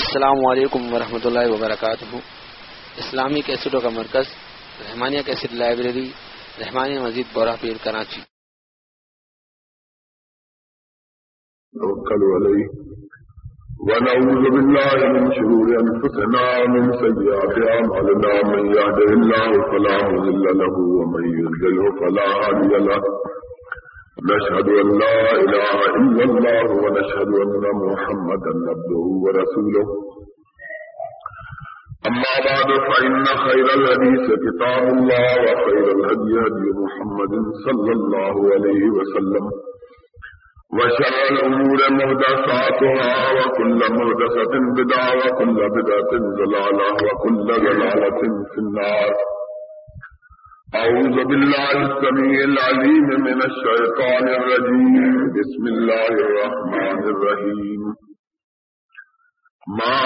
السلام علیکم ورحمۃ اللہ وبرکاتہ۔ اسلامی کیسٹوں کا مرکز، رحمانیہ کیسٹ لائبریری، رحمانیہ مزید بورہ پیر کراچی۔ ونعوذ بالله من شرور أنفسنا من سيئات أعمالنا من يهده الله فلا مضل له ومن يضلله فلا هادي له۔ نشهد أن لا إله إلا الله ونشهد أن محمدا عبده ورسوله. أما بعد، فإن خير الحديث كتاب الله وخير الهدي هدي محمد صلى الله عليه وسلم. وشر الأمور مهدساتها، وكل مهدسة بدعة، وكل بدعة ضلالة، وكل ضلالة في النار. أعوذ بالله السميع العليم من الشيطان الرجيم. بسم الله الرحمن الرحيم. ما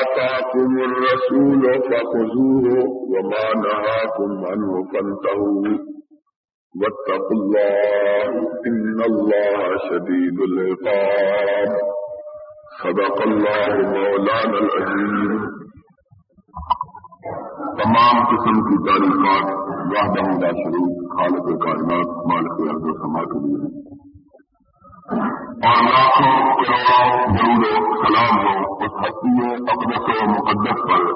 آتاكم الرسول فخذوه وما نهاكم عنه فانتهوا. واتقوا الله إن الله شديد العقاب. صدق الله مولانا العظيم. تمام قسم کی تعریفات واحدہ لا شریف خالق کائنات، مالک ارد و سما کے لیے اور لاکھوں کروڑوں ضرور سلام ہو، اس ہستی اقدس و مقدس پر،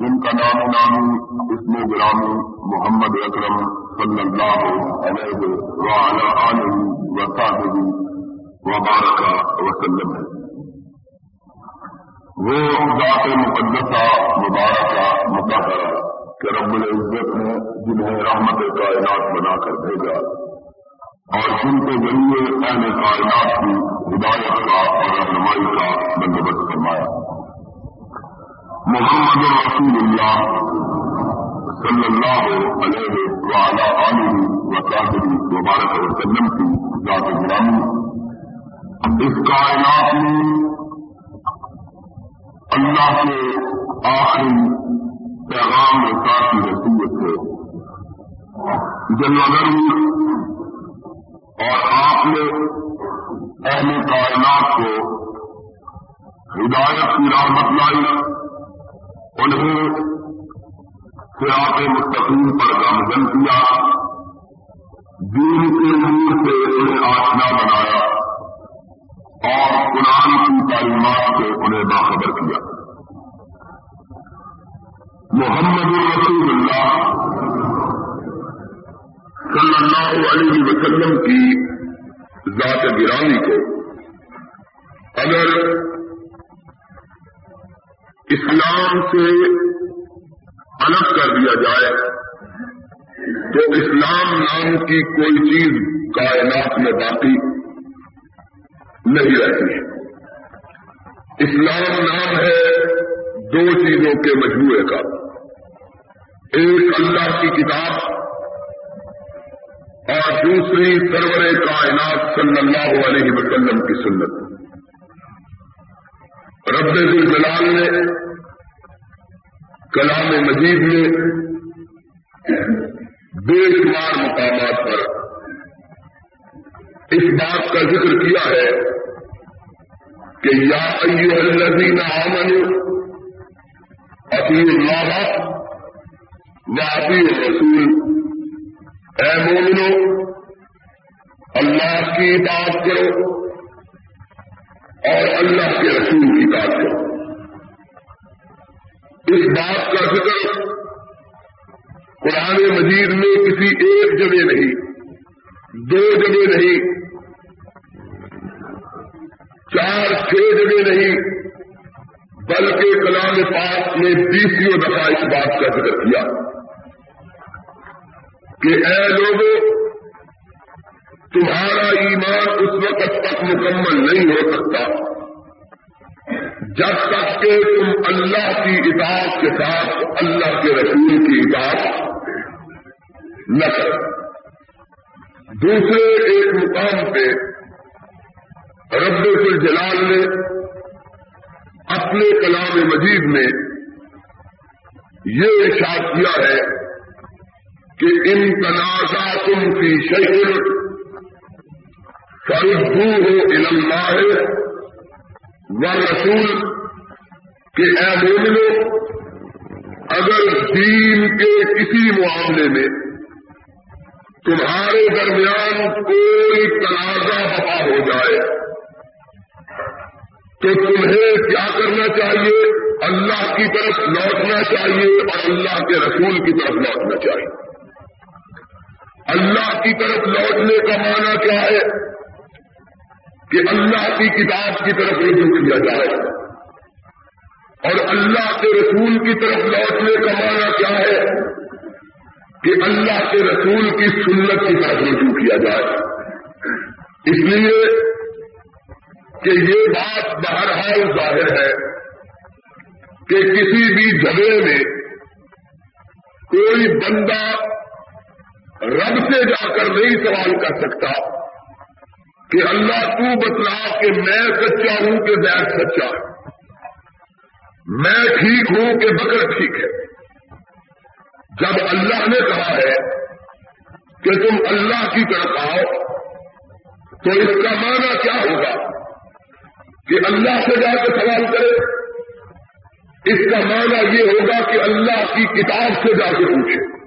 جن کا نام نامی، اس میں گرامی محمد اکرم صلی اللہ علیہ وعلی آلہ وصحبہ وبارک وسلم ہے۔ وہ ذات مقدسہ مبارکہ متحرہ کہ رب العزت نے جنہیں رحمت کائنات بنا کر بھیجا اور جن کے ذریعے اہل کائنات کی ہدایت کا اور رہنمائی کا بندوبست فرمایا۔ محمد رسول اللہ صلی اللہ علیہ وعلا علیہ وصحبہ مبارک وسلم کی ذات گرامی۔ اس کائنات میں اللہ کے آخری پیغام رسا کی حیثیت سے جنوبی اور آپ نے اہل کائنات کو ہدایت کی راہ بتلائی انہیں سیاق مستقیم پر گامزن کیا، دین کے نور سے انہیں آسنا بنایا۔ اور قرآن کی تعلیمات سے انہیں باخبر کیا۔ محمد رسول اللہ صلی اللہ علیہ وسلم کی ذات گرامی کو اگر اسلام سے الگ کر دیا جائے، تو اسلام نام کی کوئی چیز کائنات میں باقی نہیں رہتی۔ اسلام نام ہے دو چیزوں کے مجموعے کا۔ ایک اللہ کی کتاب اور دوسری سرور کائنات صلی اللہ علیہ وسلم کی سنت۔ رب الجلال نے کلام مجید میں بے شمار مقامات پر اس بات کا ذکر کیا ہے کہ یا ایو الذین آمنوا اطیع اللہ و اطیع الرسول۔ اے مومنو، اللہ کی بات کرو اور اللہ کے رسول کی بات کرو۔ اس بات کا ذکر قرآن مجید میں کسی ایک جگہ نہیں، دو جگہ نہیں چار چھ جگہ نہیں، بلکہ کلام پاک نے بیسوں دفعہ اس بات کا ذکر کیا کہ اے لوگوں تمہارا ایمان اس وقت تک مکمل نہیں ہو سکتا جب تک کہ تم اللہ کی اطاعت کے ساتھ، اللہ کے رسول کی اطاعت نہ کرو۔ دوسرے ایک مقام پہ رب الجلال نے اپنے کلام مجید میں یہ اشار کیا ہے کہ ان تنازع تم کی شہر فردو ہو علم و رسول کہ اے مومنو، اگر دین کے کسی معاملے میں تمہارے درمیان کوئی تنازع بپا ہو جائے تو تمہیں کیا کرنا چاہیے؟ اللہ کی طرف لوٹنا چاہیے اور اللہ کے رسول کی طرف لوٹنا چاہیے۔ اللہ کی طرف لوٹنے کا معنی کیا ہے؟ کہ اللہ کی کتاب کی طرف رجوع کیا جائے۔ اور اللہ کے رسول کی طرف لوٹنے کا معنی کیا ہے؟ کہ اللہ کے رسول کی سنت کی طرف رجوع کیا جائے۔ اس لیے کہ یہ بات بہرحال ظاہر ہے کہ کسی بھی جگہ میں کوئی بندہ رب سے جا کر نہیں سوال کر سکتا کہ اللہ تو بتلا کہ میں سچا ہوں کہ بیگ سچا میں ٹھیک ہوں کہ بکر ٹھیک ہے۔ جب اللہ نے کہا ہے کہ تم اللہ کی طرف آؤ تو اس کا معنی کیا ہوگا؟ کہ اللہ سے جا کے سوال کرے۔ اس کا معنی یہ ہوگا کہ اللہ کی کتاب سے جا کے پوچھے۔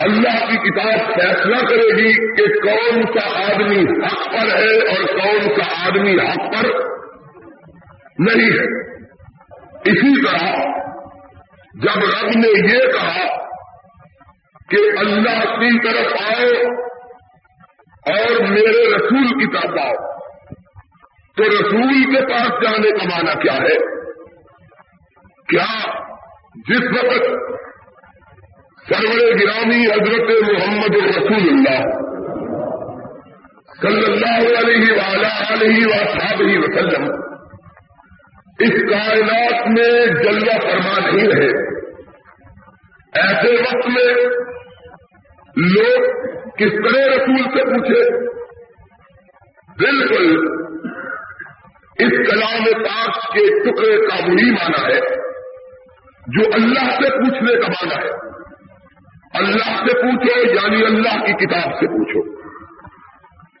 اللہ کی کتاب فیصلہ کرے گی کہ کون سا آدمی حق پر ہے اور کون سا آدمی حق پر نہیں ہے۔ اسی طرح جب رب نے یہ کہا کہ اللہ کی طرف آؤ اور میرے رسول کی طرف آؤ تو رسول کے پاس جانے کا معنی کیا ہے؟ کیا جس وقت سرور گرامی حضرت محمد رسول اللہ صلی اللہ علیہ وعلا علیہ و وسلم اس کائنات میں جلوہ فرما نہیں رہے، ایسے وقت میں لوگ کس طرح رسول سے پوچھے؟ بالکل اس کلام پاک کے ٹکڑے کا وہی مانا ہے جو اللہ سے پوچھنے کا مانا ہے۔ اللہ سے پوچھو یعنی اللہ کی کتاب سے پوچھو۔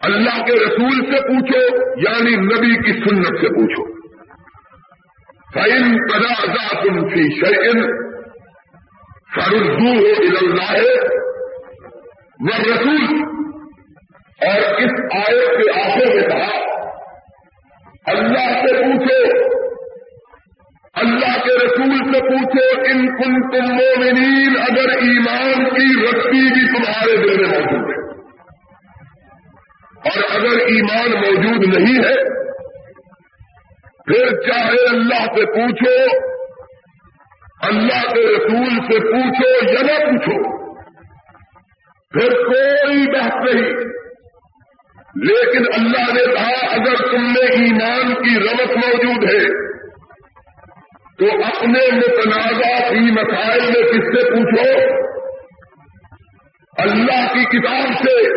اللہ کے رسول سے پوچھو یعنی نبی کی سنت سے پوچھو۔ فائن تنازع تم فی شعین فردو ہو اللہ وہ رسول اور اس آئے کے آخر میں کہا اللہ سے پوچھو۔ اللہ کے رسول سے پوچھو، ان کن تم مومنین، اگر ایمان کی رسی بھی تمہارے دل میں موجود ہے۔ اور اگر ایمان موجود نہیں ہے، پھر چاہے اللہ سے پوچھو، اللہ کے رسول سے پوچھو یا نہ پوچھو، پھر کوئی بحث نہیں۔ لیکن اللہ نے کہا، اگر تم میں ایمان کی رمت موجود ہے، تو اپنے متنازع کی مسائل میں کس سے پوچھو؟ اللہ کی کتاب سے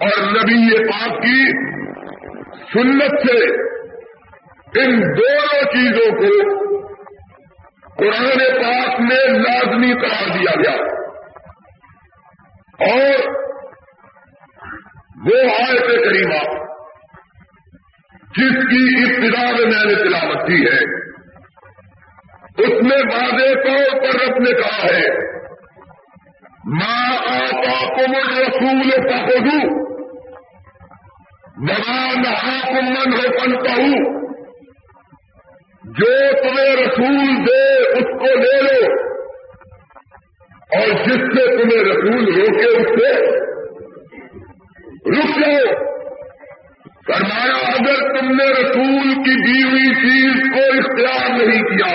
اور نبی پاک کی سنت سے۔ ان دونوں چیزوں کو قرآن پاک میں لازمی قرار دیا گیا۔ اور وہ آیت کریمہ، جس کی ابتدا میں میں نے تلاوت کی ہے۔ اس میں واضح طور پر رب نے کہا ہے۔ ماں آپا کمر رسول پہدو ماں نہا کمن ہو پنتا ہوں جو تمہیں رسول دے، اس کو لے لو۔ اور جس سے تمہیں رسول روکے اس سے رک جاؤ فرمایا، اگر تم نے رسول کی دی ہوئی چیز کو اختیار نہیں کیا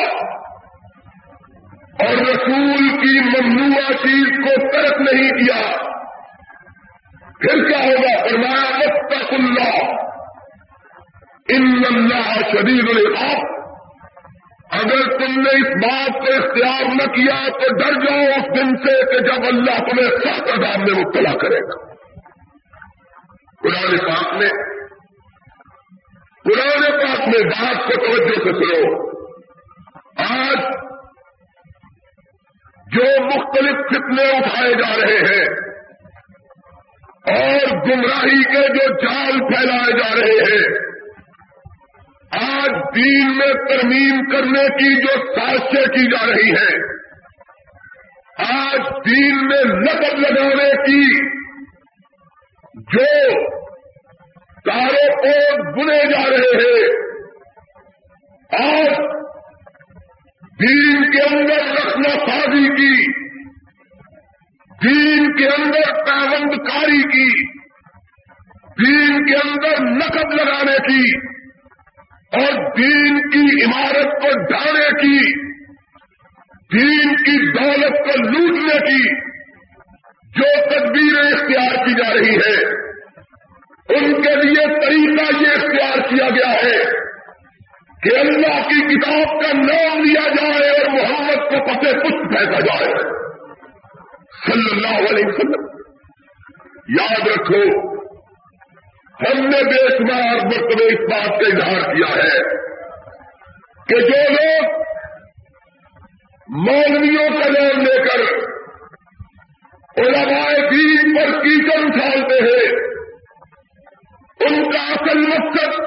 اور رسول کی ممنوع چیز کو ترک نہیں کیا، پھر کیا ہوگا؟ فرمایا مستق اللہ ان اللہ شدید الحاق اگر تم نے اس بات کو اختیار نہ کیا تو ڈر جاؤ اس دن سے کہ جب اللہ تمہیں سخت عذاب میں مبتلا کرے گا۔ قرآن پاک میں قرآن پاک میں بات کو توجہ سے سنو۔ آج جو مختلف فتنے اٹھائے جا رہے ہیں اور گمراہی کے جو جال پھیلائے جا رہے ہیں، آج دین میں ترمیم کرنے کی جو سازشیں کی جا رہی ہیں، آج دین میں نقد لگانے کی جو تارے بنے جا رہے ہیں، آج دین کے اندر رکھنا سازی کی، دین کے اندر پیوند کاری کی، دین کے اندر نقد لگانے کی اور دین کی عمارت کو ڈھانے کی، دین کی دولت کو لوٹنے کی۔ جو تدبیریں اختیار کی جا رہی ہے ان کے لیے طریقہ یہ اختیار کیا گیا ہے کہ اللہ کی کتاب کا نام لیا جائے اور محمد کو پتے کچھ پھینکا جائے۔ صلی اللہ علیہ وسلم، یاد رکھو، ہم نے بے شمار مرتبہ اس بات کا اظہار کیا ہے کہ جو لوگ مولویوں کا نام لے کر علماء دین پر کیچڑ اچھالتے ہیں۔ ان کا اصل مقصد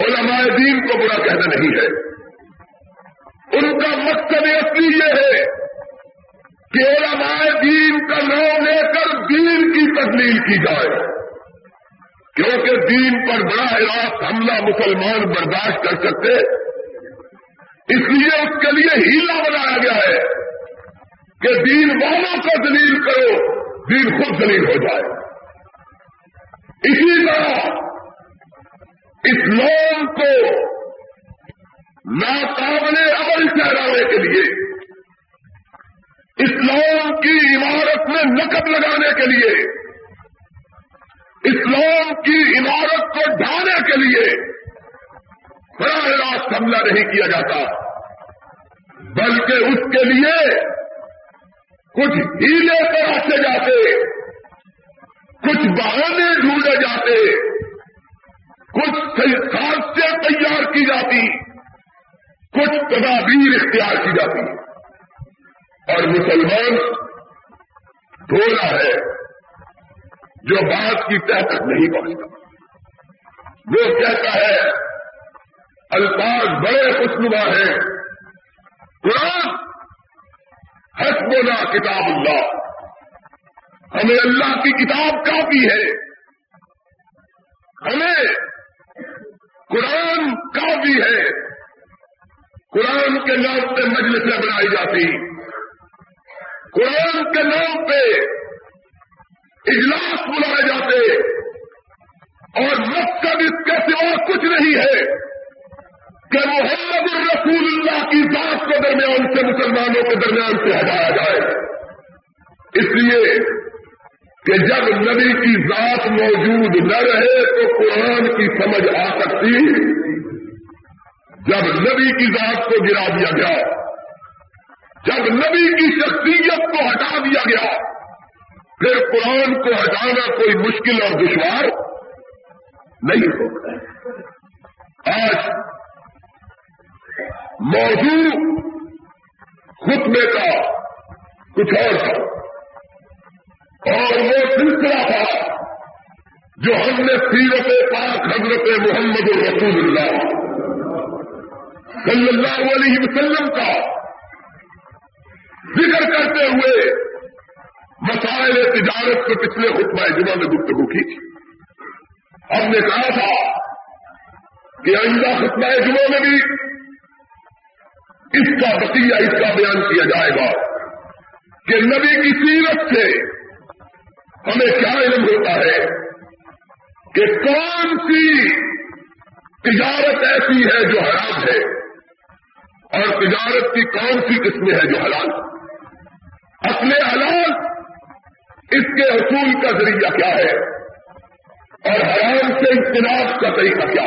علماء دین کو برا کہنا نہیں ہے۔ ان کا مقصد اصلی یہ ہے کہ علماء دین کا نام لے کر دین کی تکلیف کی جائے۔ کیونکہ دین پر بڑا راست حملہ مسلمان برداشت کر سکتے، اس لیے اس کے لیے ہیلا بنایا گیا ہے۔ کہ دین والوں کو دلیل کرو، دین خود دلیل ہو جائے۔ اسی طرح اسلام کو ناقابل عمل ٹھہرانے کے لیے اسلام کی عمارت میں نقد لگانے کے لیے اسلام کی عمارت کو ڈھانے کے لیے براہ راست حملہ نہیں کیا جاتا، بلکہ اس کے لیے کچھ ہیلے تراشے جاتے، کچھ بہانے ڈھونڈے جاتے، کچھ خاصے تیار کی جاتی، کچھ تدابیر اختیار کی جاتی۔ اور مسلمان ڈھولا ہے، جو بات کی تہ تک نہیں پہنچتا وہ کہتا ہے، الفاظ بڑے خوشنما ہیں۔ قرآن حسبنا کتاب اللہ۔ ہمیں اللہ کی کتاب کافی ہے۔ ہمیں قرآن کافی ہے۔ قرآن کے نام پہ مجلسیں بنائی جاتی۔ قرآن کے نام پہ اجلاس بلائے جاتے۔ اور مقصد اس کے سوا کچھ نہیں ہے۔ کہ محمد الرسول اللہ کی ذات کے درمیان سے مسلمانوں کے درمیان سے ہٹایا جائے۔ اس لیے کہ جب نبی کی ذات موجود نہ رہے تو قرآن کی سمجھ آ سکتی۔ جب نبی کی ذات کو گرا دیا گیا، جب نبی کی شخصیت کو ہٹا دیا گیا، پھر قرآن کو ہٹانا کوئی مشکل اور دشوار نہیں ہوتا آج موضوع خطبے کا کچھ اور تھا۔ اور وہ سلسلہ تھا جو ہم نے سیرت پاک حضرت محمد الرسول اللہ صلی اللہ علیہ وسلم کا ذکر کرتے ہوئے مسائل تجارت کے پچھلے خطبہ جمعہ میں گفتگو کی تھی۔ ہم نے کہا تھا کہ آئندہ خطبہ جمعہ میں بھی اس کا بقیہ اس کا بیان کیا جائے گا کہ نبی کی سیرت سے ہمیں کیا علم ہوتا ہے کہ کون سی تجارت ایسی ہے جو حرام ہے اور تجارت کی کون سی قسمیں ہے جو حلال اپنے حلال اس کے اصول کا ذریعہ کیا ہے اور حرام سے اجتناب کا طریقہ کیا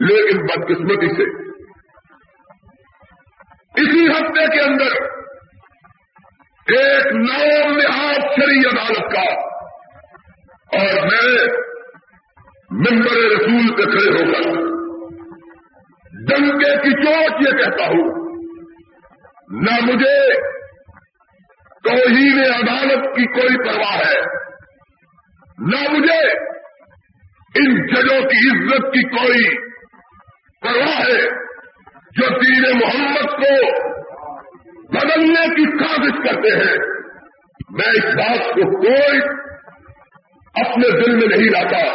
لیکن بدقسمتی سے اسی ہفتے کے اندر ایک نام نہاد شری عدالت کا اور میں ممبر رسول پہ کھڑے ہو کر ڈنکے کی چوٹ یہ کہتا ہوں، نہ مجھے توہین عدالت کی کوئی پرواہ ہے، نہ مجھے ان ججوں کی عزت کی کوئی پرواہ ہے۔ جو دین محمد کو بدلنے کی سازش کرتے ہیں، میں اس بات کو کوئی اپنے دل میں نہیں لاتا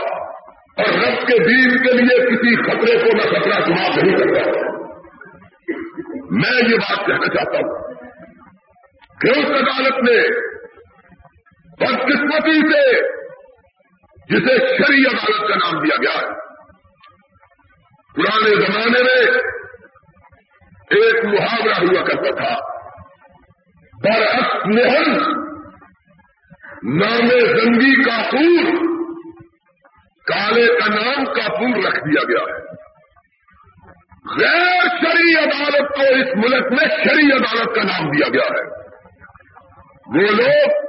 اور رب کے دین کے لیے کسی خطرے کو میں خطرہ شمار نہیں کرتا میں یہ بات کہنا چاہتا ہوں۔ کہ اس عدالت نے بدقسمتی سے جسے شری عدالت کا نام دیا گیا ہے۔ پرانے زمانے میں ایک محاورہ ہوا کرتا تھا۔ برعکس نہل نام زنگی کا پور کالے کا نام کا پور رکھ دیا گیا۔ ہے غیر شری عدالت کو اس ملک میں شری عدالت کا نام دیا گیا ہے۔ وہ لوگ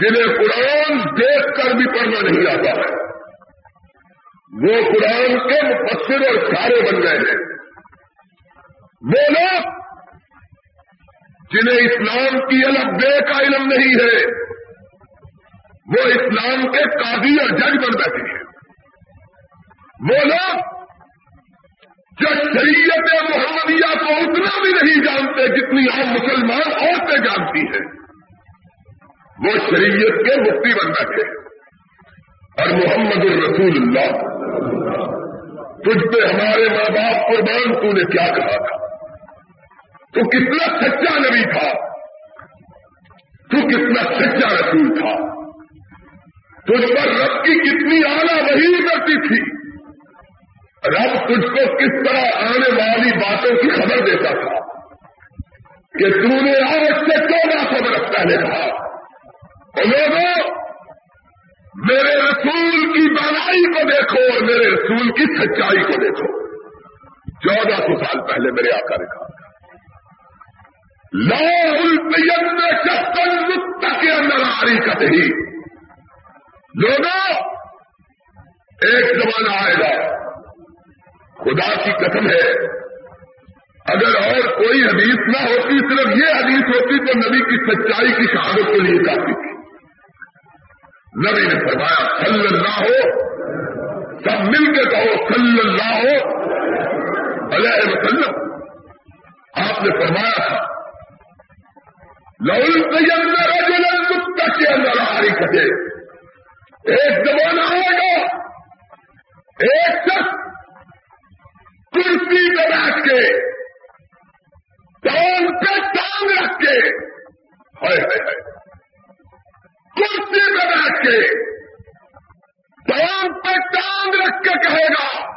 جنہیں قرآن دیکھ کر بھی پڑھنا نہیں آتا ہے، وہ قرآن کے مفسر اور سارے بن گئے ہیں۔ وہ لوگ جنہیں اسلام کی الگ بے کا علم نہیں ہے، وہ اسلام کے قاضی اور جج بن بیٹھے ہیں۔ وہ لوگ جو شریعت محمدیہ کو اتنا بھی نہیں جانتے جتنی عام مسلمان عورتیں جانتی ہیں۔ وہ شریعت کے مفتی بن بیٹھے اور محمد الرسول اللہ۔ تجھ پہ ہمارے ماں باپ قربان، تو نے کیا کہا تھا؟ تو کتنا سچا نبی تھا۔ تو کتنا سچا رسول تھا۔ تجھ پر رب کی کتنی آلہ وہی کرتی تھی۔ رب تجھ کو کس طرح آنے والی باتوں کی خبر دیتا تھا کہ تو نے آج سے چودہ سو برس پہلے کہا۔ لوگوں، میرے رسول کی بڑائی کو دیکھو اور میرے رسول کی سچائی کو دیکھو۔ چودہ سو سال پہلے میرے آقا نے کہا۔ لاہل چپل کے اندر آری کا ہی لوگوں، ایک زمانہ آئے گا۔ خدا کی قسم ہے، اگر اور کوئی حدیث نہ ہوتی، صرف یہ حدیث ہوتی تو نبی کی سچائی کی شہادت کے لیے کافی تھی۔ نبی نے فرمایا، صلی اللہ ہو، سب مل کے کہو، صلی اللہ ہو، علیہ وسلم۔ آپ نے فرمایا تھا کے اندر آئی کٹے ایک زمانہ آئے گا۔ ایک شخص کرسی پہ بیٹھ کے ٹانگ پہ ٹانگ رکھ کے ہائے ہائے ہائے۔ کرسی میں بیٹھ کے ٹانگ پہ ٹانگ رکھ کے کہے گا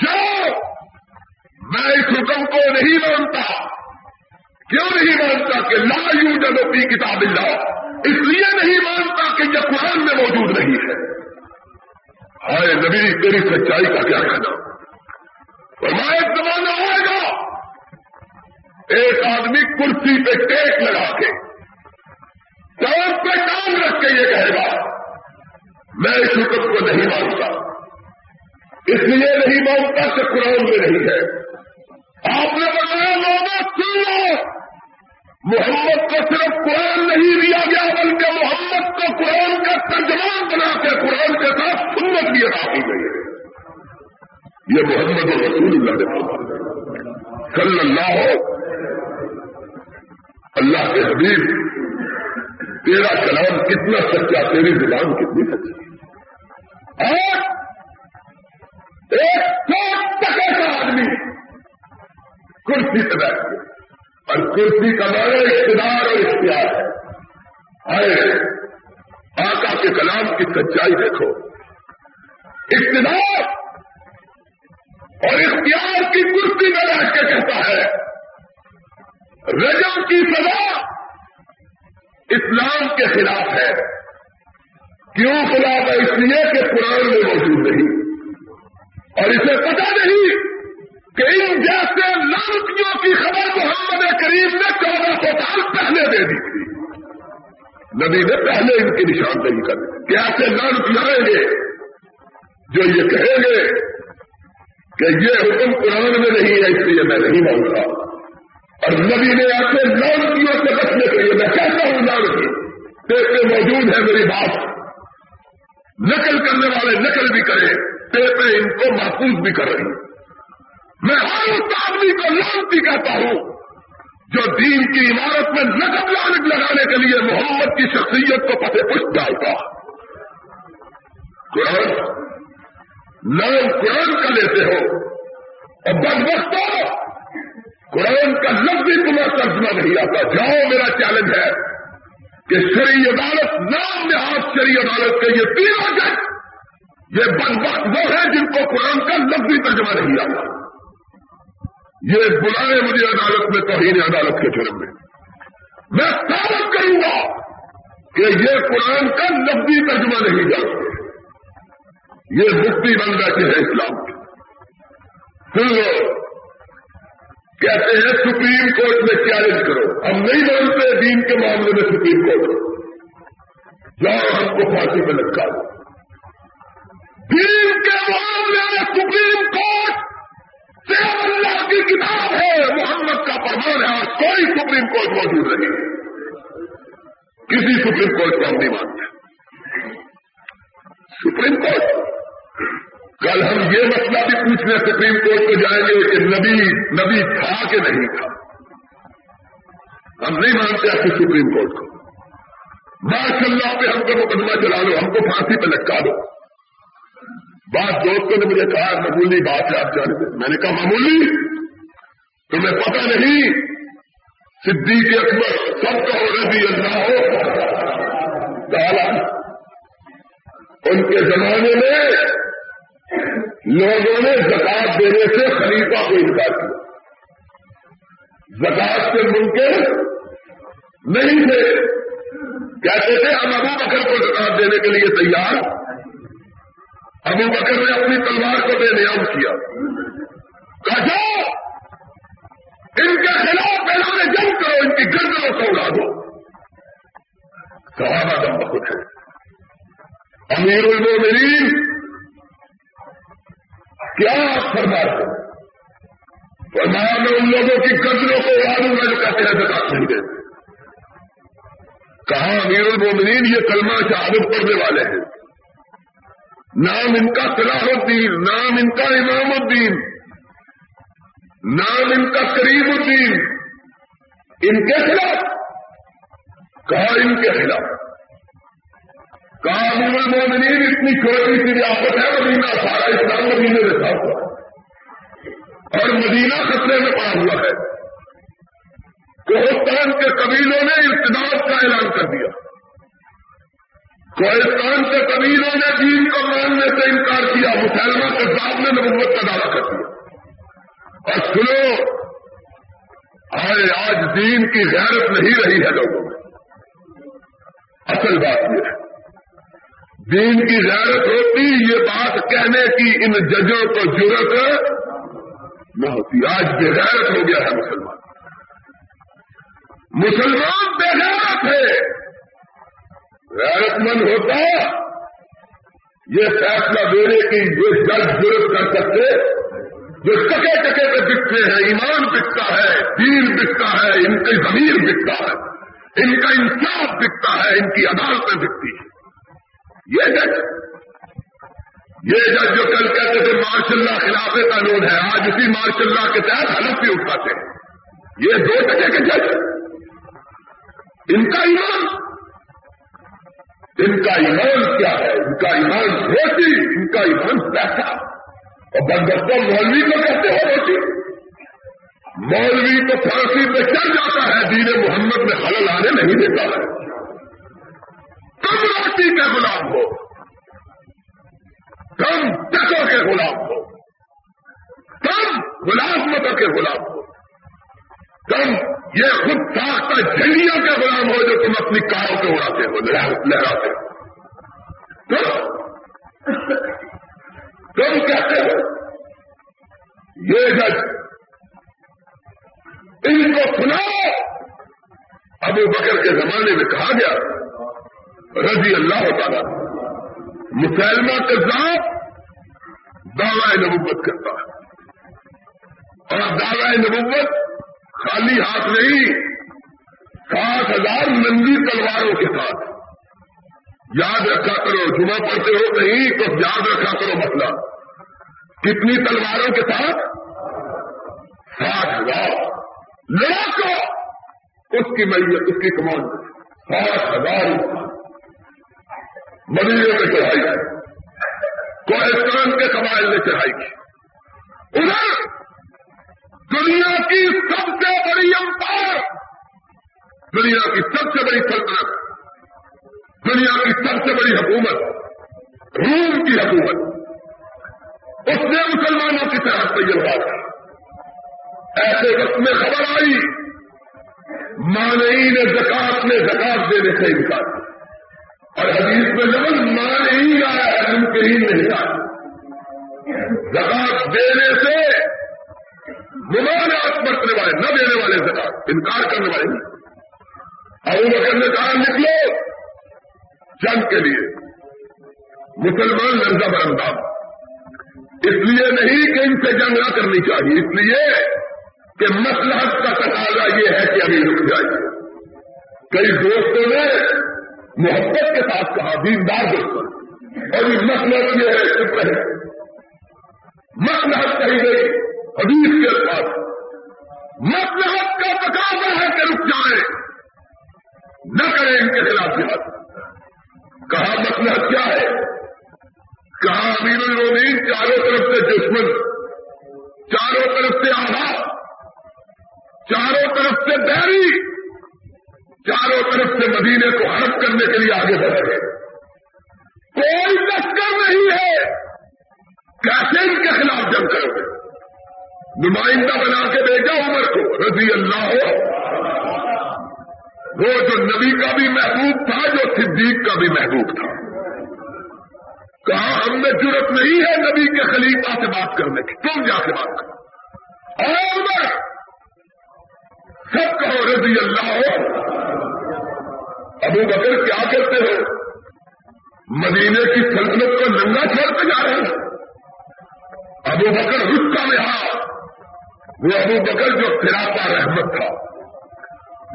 جو میں اس حکم کو نہیں مانتا۔ کیوں نہیں مانتا کہ لا یو جگتی کتاب اللہ؟ اس لیے نہیں مانتا کہ یہ قرآن میں موجود نہیں ہے۔ ہائے نبی، تیری سچائی کا کیا کہنا اور ایک زمانہ آئے گا۔ ایک آدمی کرسی پہ ٹیک لگا کے کام پہ کام رکھ کے یہ کہے گا، میں اس حکم کو نہیں مانتا۔ اس لیے نہیں مانتا کہ قرآن میں نہیں ہے۔ آپ نے بتایا لوگوں سن لو محمد کو صرف قرآن نہیں دیا گیا، بلکہ محمد کو قرآن کا ترجمان بنا کے قرآن کے ساتھ سنت بھی ادا کی گئی ہے۔ یہ محمد رسول اللہ نے صلی اللہ ہو۔ اللہ کے حبیب، تیرا کلام کتنا سچا، تیری زبان کتنی سچی۔ اور ایک سو ٹکے کا آدمی کرسی پہ بیٹھ کے اور کرسی کا بڑا اقتدار اور اختیار ہے۔ آئے آقا کے کلام کی سچائی دیکھو۔ اقتدار اور اختیار کی کرسی میں بیٹھ کے کہتا ہے۔ رجم کی سزا اسلام کے خلاف ہے۔ کیوں خلاف ہے؟ اس لیے کہ قرآن میں موجود نہیں۔ اور اسے پتا نہیں کہ ان جیسے لڑکیوں کی خبر محمد کریم نے چودہ سو سال پہلے دے دی۔ تھی نبی نے پہلے ان کی نشاندہی کر دی۔ کہ ایسے لڑکی آئیں گے جو یہ کہیں گے کہ یہ حکم قرآن میں نہیں ہے، اس لیے میں نہیں مانگتا اور نبی نے ایسے لڑکیوں سے بچنے کے لیے میں کہتا ہوں، لڑکی دیکھتے موجود ہے میری بات۔ نقل کرنے والے نقل بھی کریں پہ ان کو محفوظ بھی کر رہی میں ہر اس آدمی کو لانتی کہتا ہوں جو دین کی عمارت میں نقب لانت لگانے کے لیے محمد کی شخصیت کو پتے پشت ڈالتا۔ قرآن، نام قرآن کا لیتے ہو۔ اور بد وقت قرآن کا لفظ بھی تمہیں ترجمہ نہیں آتا۔ جاؤ، میرا چیلنج ہے کہ شری عدالت، نام میں آپ شری عدالت کے یہ تینوں جج یہ بد وقت وہ ہے جن کو قرآن کا لفظ بھی ترجمہ نہیں آتا۔ یہ بلائے مجھے عدالت میں، توہین عدالت کے جرم میں۔ میں ثابت کروں گا کہ یہ قرآن کا لفظی ترجمہ نہیں جانتے۔ یہ مفتی بن بیٹھے ہیں اسلام کے۔ سن لو کہتے ہیں، سپریم کورٹ میں چیلنج کرو۔ ہم نہیں مانتے دین کے معاملے میں سپریم کورٹ۔ جاؤ ہم کو پھانسی میں لٹکا دو۔ دین کے معاملے میں سپریم کورٹ سے اللہ کی کتاب ہے، محمد کا فرمان ہے اور کوئی سپریم کورٹ موجود نہیں۔ کسی سپریم کورٹ کو ہم نہیں مانتے۔ Supreme Court? کل ہم یہ مسئلہ بھی پوچھنے سپریم کورٹ کو جائیں گے کہ نبی نبی تھا کہ نہیں تھا؟ ہم نہیں مانتے آپ سپریم کورٹ کو۔ ماشاء اللہ پہ ہم کو مقدمہ چلا لو، ہم کو پھانسی پہ لٹکا دو۔ بات دوستوں نے مجھے کہا، معمولی بات ہے، آپ جانتے میں نے کہا، معمولی؟ تمہیں پتہ نہیں، صدیق اکبر سب کا ہو اللہ ہو۔ تعالیٰ، ان کے زمانے میں لوگوں نے زکات دینے سے خلیفہ کو انکار کیا۔ زکات کے ممکن نہیں تھے۔ کہتے تھے، ہم ابو بکر کو زکات دینے کے لیے تیار ابو بکر نے اپنی تلوار کو بے نیام کیا۔ کہا، ان کے خلاف اعلان جنگ کرو، ان کی گردنوں کو اڑا دو۔ صحابہ دم بخود ہے۔ امیر المومنین، کیا فرماتے فرمایا، میں ان لوگوں کی قدروں کو اڑا دوں گا جو کہتے ہیں زکات نہیں دیتے کہاں امیر المومنین، یہ کلمہ شہادت پڑھنے والے ہیں۔ نام ان کا صلاح الدین، نام ان کا امام الدین، نام ان کا کریم الدین، ان کے خلاف، کہا ان کے خلاف۔ کہا امیر المومنین، اتنی چھوٹی سی ریاست ہے، مدینہ سارا اسلام مدینے میں تھا اور مدینہ خطرے میں پڑا ہوا ہے۔ کوہستان کے قبیلوں نے ارتداد کا اعلان کر دیا۔ کوہستان کے قبیلوں نے دین کو ماننے سے انکار کیا مسلمہ کے ساتھ نے نبوت کا دعویٰ کر دیا۔ اور سنو، آئے، آج دین کی غیرت نہیں رہی ہے لوگوں میں۔ اصل بات یہ ہے، دین کی غیرت ہوتی، یہ بات کہنے کی ان ججوں کو ضرورت نہ ہوتی۔ آج بے غیرت ہو گیا ہے مسلمان۔ مسلمان بے غیرت ہے۔ غیرت مند ہوتا یہ فیصلہ دینے کی یہ جج ضرورت کر سکتے، جو چکے چکے پہ بکتے ہیں، ایمان بکتا ہے، دین بکتا ہے، ان کی زمین بکتا ہے، ان کا انصاف بکتا ہے، ان کی عدالتیں بکتی ہیں۔ یہ جج یہ جج جو کل کہتے تھے ماشاء اللہ خلاف قانون ہے، آج اسی ماشاء اللہ کے تحت حلف بھی اٹھاتے ہیں۔ یہ دو ٹکے کے جج، ان کا ایمان۔ ان کا ایمان کیا ہے، ان کا ایمان روٹی، ان کا ایمان پیسہ۔ اور بندرتا مولوی کو کہتے ہو روٹی۔ مولوی کو پھانسی پہ چل جاتا ہے؟ دین محمد میں خلل آنے نہیں دیتا ہے۔ کم روٹی کے غلام ہو۔ کم پیسوں کے غلام ہو۔ کم ملازمتوں کے غلام ہو۔ کم یہ خود ساختہ جھنڈیوں کے غلام ہو جو تم اپنی کاروں سے اڑاتے ہو لہراتے ہو۔ تم کہتے ہو، یہ جج، ان کو سناؤ۔ ابو بکر کے زمانے میں کہا گیا، رضی اللہ تعالیٰ، مسلمہ کے ساتھ دعوی نبوت کرتا ہے۔ اور دعوی نبوت خالی ہاتھ نہیں، سات ہزار نندی تلواروں کے ساتھ۔ یاد رکھا کرو، جمعہ پڑھتے ہو کہیں تو یاد رکھا کرو مسئلہ۔ کتنی تلواروں کے ساتھ؟ ساٹھ ہزار۔ لڑا اس کی میت اس کی کمان ساٹھ ہزار۔ مدینے میں چڑھائی۔ ہے کوہستان کے قبائل نے چڑھائی۔ کی ادھر۔ دنیا کی سب سے بڑی امپائر، دنیا کی سب سے بڑی سلطنت، دنیا کی سب سے بڑی حکومت، روم کی حکومت۔ اس نے مسلمانوں کی طرف سے یہ بات ایسے وقت میں خبر آئی، مانعین زکات نے زکات دینے سے انکار اور حدیث میں لفظ مانعین آیا ہے ممکن نہیں آیا۔ زکات دینے سے ممانعت برتنے والے، نہ دینے والے زکات انکار کرنے والے نہیں۔ ابو بکر نے کہا، نکلو جنگ کے لیے۔ مسلمان لرزہ برندام اس لیے نہیں کہ ان سے جنگ نہ کرنی چاہیے، اس لیے کہ مسلحت کا تقاضا یہ ہے کہ ابھی رک جائیے۔ کئی دوستوں نے محبت کے ساتھ کہا، دیندار دوست اور یہ مسلحت یہ ہے، چپ رہے۔ مسلحت کہی گئی۔ حدیث کے ساتھ مسلحت کا تقاضا ہے کہ رک جائیں۔ نہ کریں ان کے خلاف جہاد۔ کہا مسلحت کیا ہے؟ کہا امیر المومین چاروں طرف سے دشمن، چاروں طرف سے آبا چاروں طرف سے بیری چاروں طرف سے مدینے کو حرف کرنے کے لیے آگے بڑھ رہے کوئی لشکر نہیں ہے۔ کیسے ان کے خلاف جنگ کرو گے؟ نمائندہ بنا کے بھیجا عمر کو، رضی اللہ ہو وہ جو نبی کا بھی محبوب تھا، جو صدیق کا بھی محبوب تھا۔ کہا، ہم میں ضرورت نہیں ہے نبی کے خلیفہ سے بات کرنے کی، تم جا کے بات کرو۔ اور سب کہو، رضی اللہ ہو ابو بکر، کیا کرتے ہو؟ مدینے کی سلطنت کو ننگا چھوڑ کے جا رہے ہیں۔ ابو بکر رسکا میں ہاں وہ ابو بکر جو سراپا رحمت تھا۔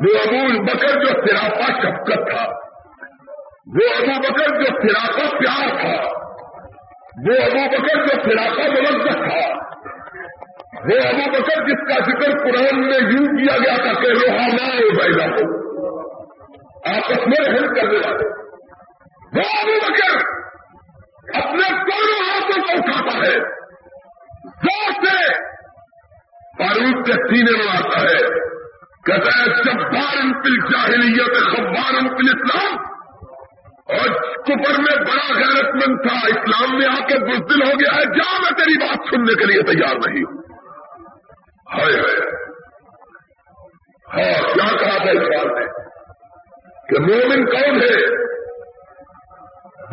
وہ ابو بکر جو سراپا شفقت تھا۔ وہ ابو بکر جو سراپا پیار تھا۔ وہ ابو بکر جو فراقہ ملزت تھا۔ وہ ابو بکر جس کا ذکر قرآن میں یوں کیا گیا تھا کہ روحانہ بیلا ہو آپس میں رحم کرنے والے۔ وہ ابو بکر اپنے دونوں ہاتھوں کو اٹھاتا ہے۔ زور سے فاروق کے سینے میں آتا ہے کہتا ہے جب بارن پل جاہلیت خبارن پل اسلام اور کفر میں بڑا غیرت مند تھا، اسلام میں آ کے بزدل ہو گیا ہے، جا میں تیری بات سننے کے لیے تیار نہیں ہوں۔ ہائے ہاں کیا کہا تھا اس بات نے؟ کہ مومن کون ہے؟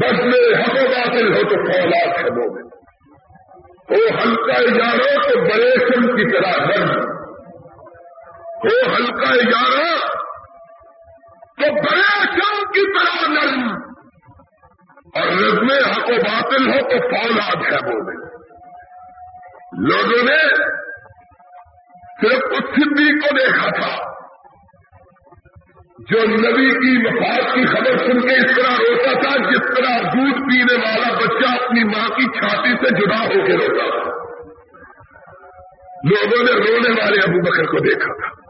بس میں حق و باطل ہو تو فولاد ہے مومن۔ وہ ہلکا یارو تو بڑے سم کی طرح نرم وہ ہلکا یارو تو بڑے سم کی طرح نرم اور رزم حق و باطل ہو تو فولاد ہے وہ۔ لوگوں نے صرف اس صدیق کو دیکھا تھا۔ جو نبی کی مفاد کی خبر سن کے اس طرح روتا تھا، جس طرح دودھ پینے والا بچہ اپنی ماں کی چھاتی سے جدا ہو کے روتا تھا۔ لوگوں نے رونے والے ابو بکر کو دیکھا تھا۔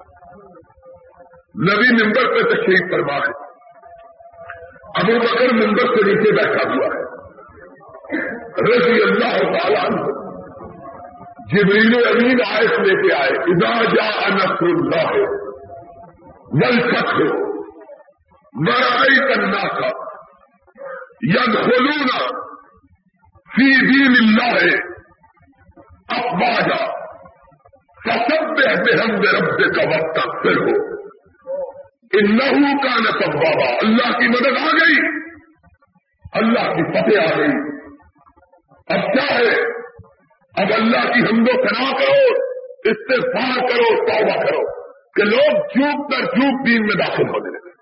نبی ممبر پہ تشریف فرما ہے۔ ابو بکر ممبر سے نیچے بیٹھا ہوا ہے۔ رضی اللہ تعالیٰ جبریل امین آئس لے کے آئے۔ ادا جا انس اللہ۔ مل سک ہو مرائی کرنا کا۔ ید خلونا فی دین اللہ۔ ہے افواجا۔ فسب بحمد رب کا وقت پھر ہو ان لہو کا نصب بابا اللہ کی مدد آ گئی۔ اللہ کی فتح آ گئی۔ اب کیا ہے؟ اب اللہ کی حمد و سنا کرو استفار کرو، توبہ کرو۔ کہ لوگ چوک کر چوک دین میں داخل ہونے لگے۔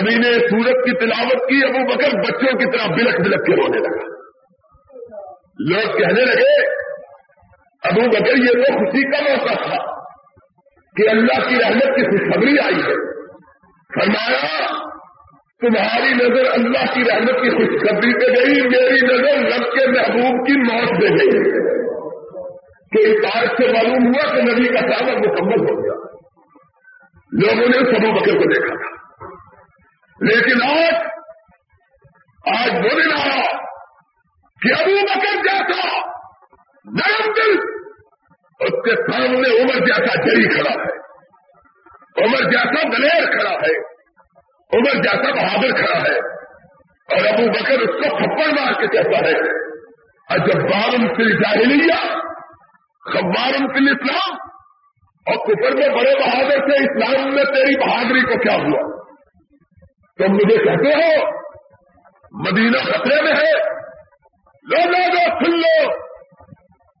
نبی نے سورت کی تلاوت کی، ابو بکر بچوں کی طرح بلک بلک کے رونے لگا۔ لوگ کہنے لگے، ابو بکر یہ تو خوشی کا موقع تھا کہ اللہ کی رحمت کی خوشخبری آئی ہے۔ فرمایا، تمہاری نظر اللہ کی رحمت کی خوشخبری پہ گئی، میری نظر رب کے محبوب کی موت پہ گئی۔ کہ اس بات سے معلوم ہوا کہ نبی کا سابق مکمل ہو گیا۔ لوگوں نے سبو بکر کو دیکھا تھا۔ لیکن آج آج وہ دن آیا کہ ابو بکر جیسا نرم دل اس کے سامنے عمر جیسا جری کھڑا ہے۔ عمر جیسا دلیر کھڑا ہے۔ عمر جیسا بہادر کھڑا ہے۔ اور ابو بکر اس کو تھپڑ مار کے کہتا ہے جب بارم فل جاہلیہ خبارم فل اسلام اور کفر میں بڑے بہادر سے اسلام میں تیری بہادری کو کیا ہوا؟ تم مجھے کہتے ہو، مدینہ خطرے میں ہے، لو لو لو سن لو۔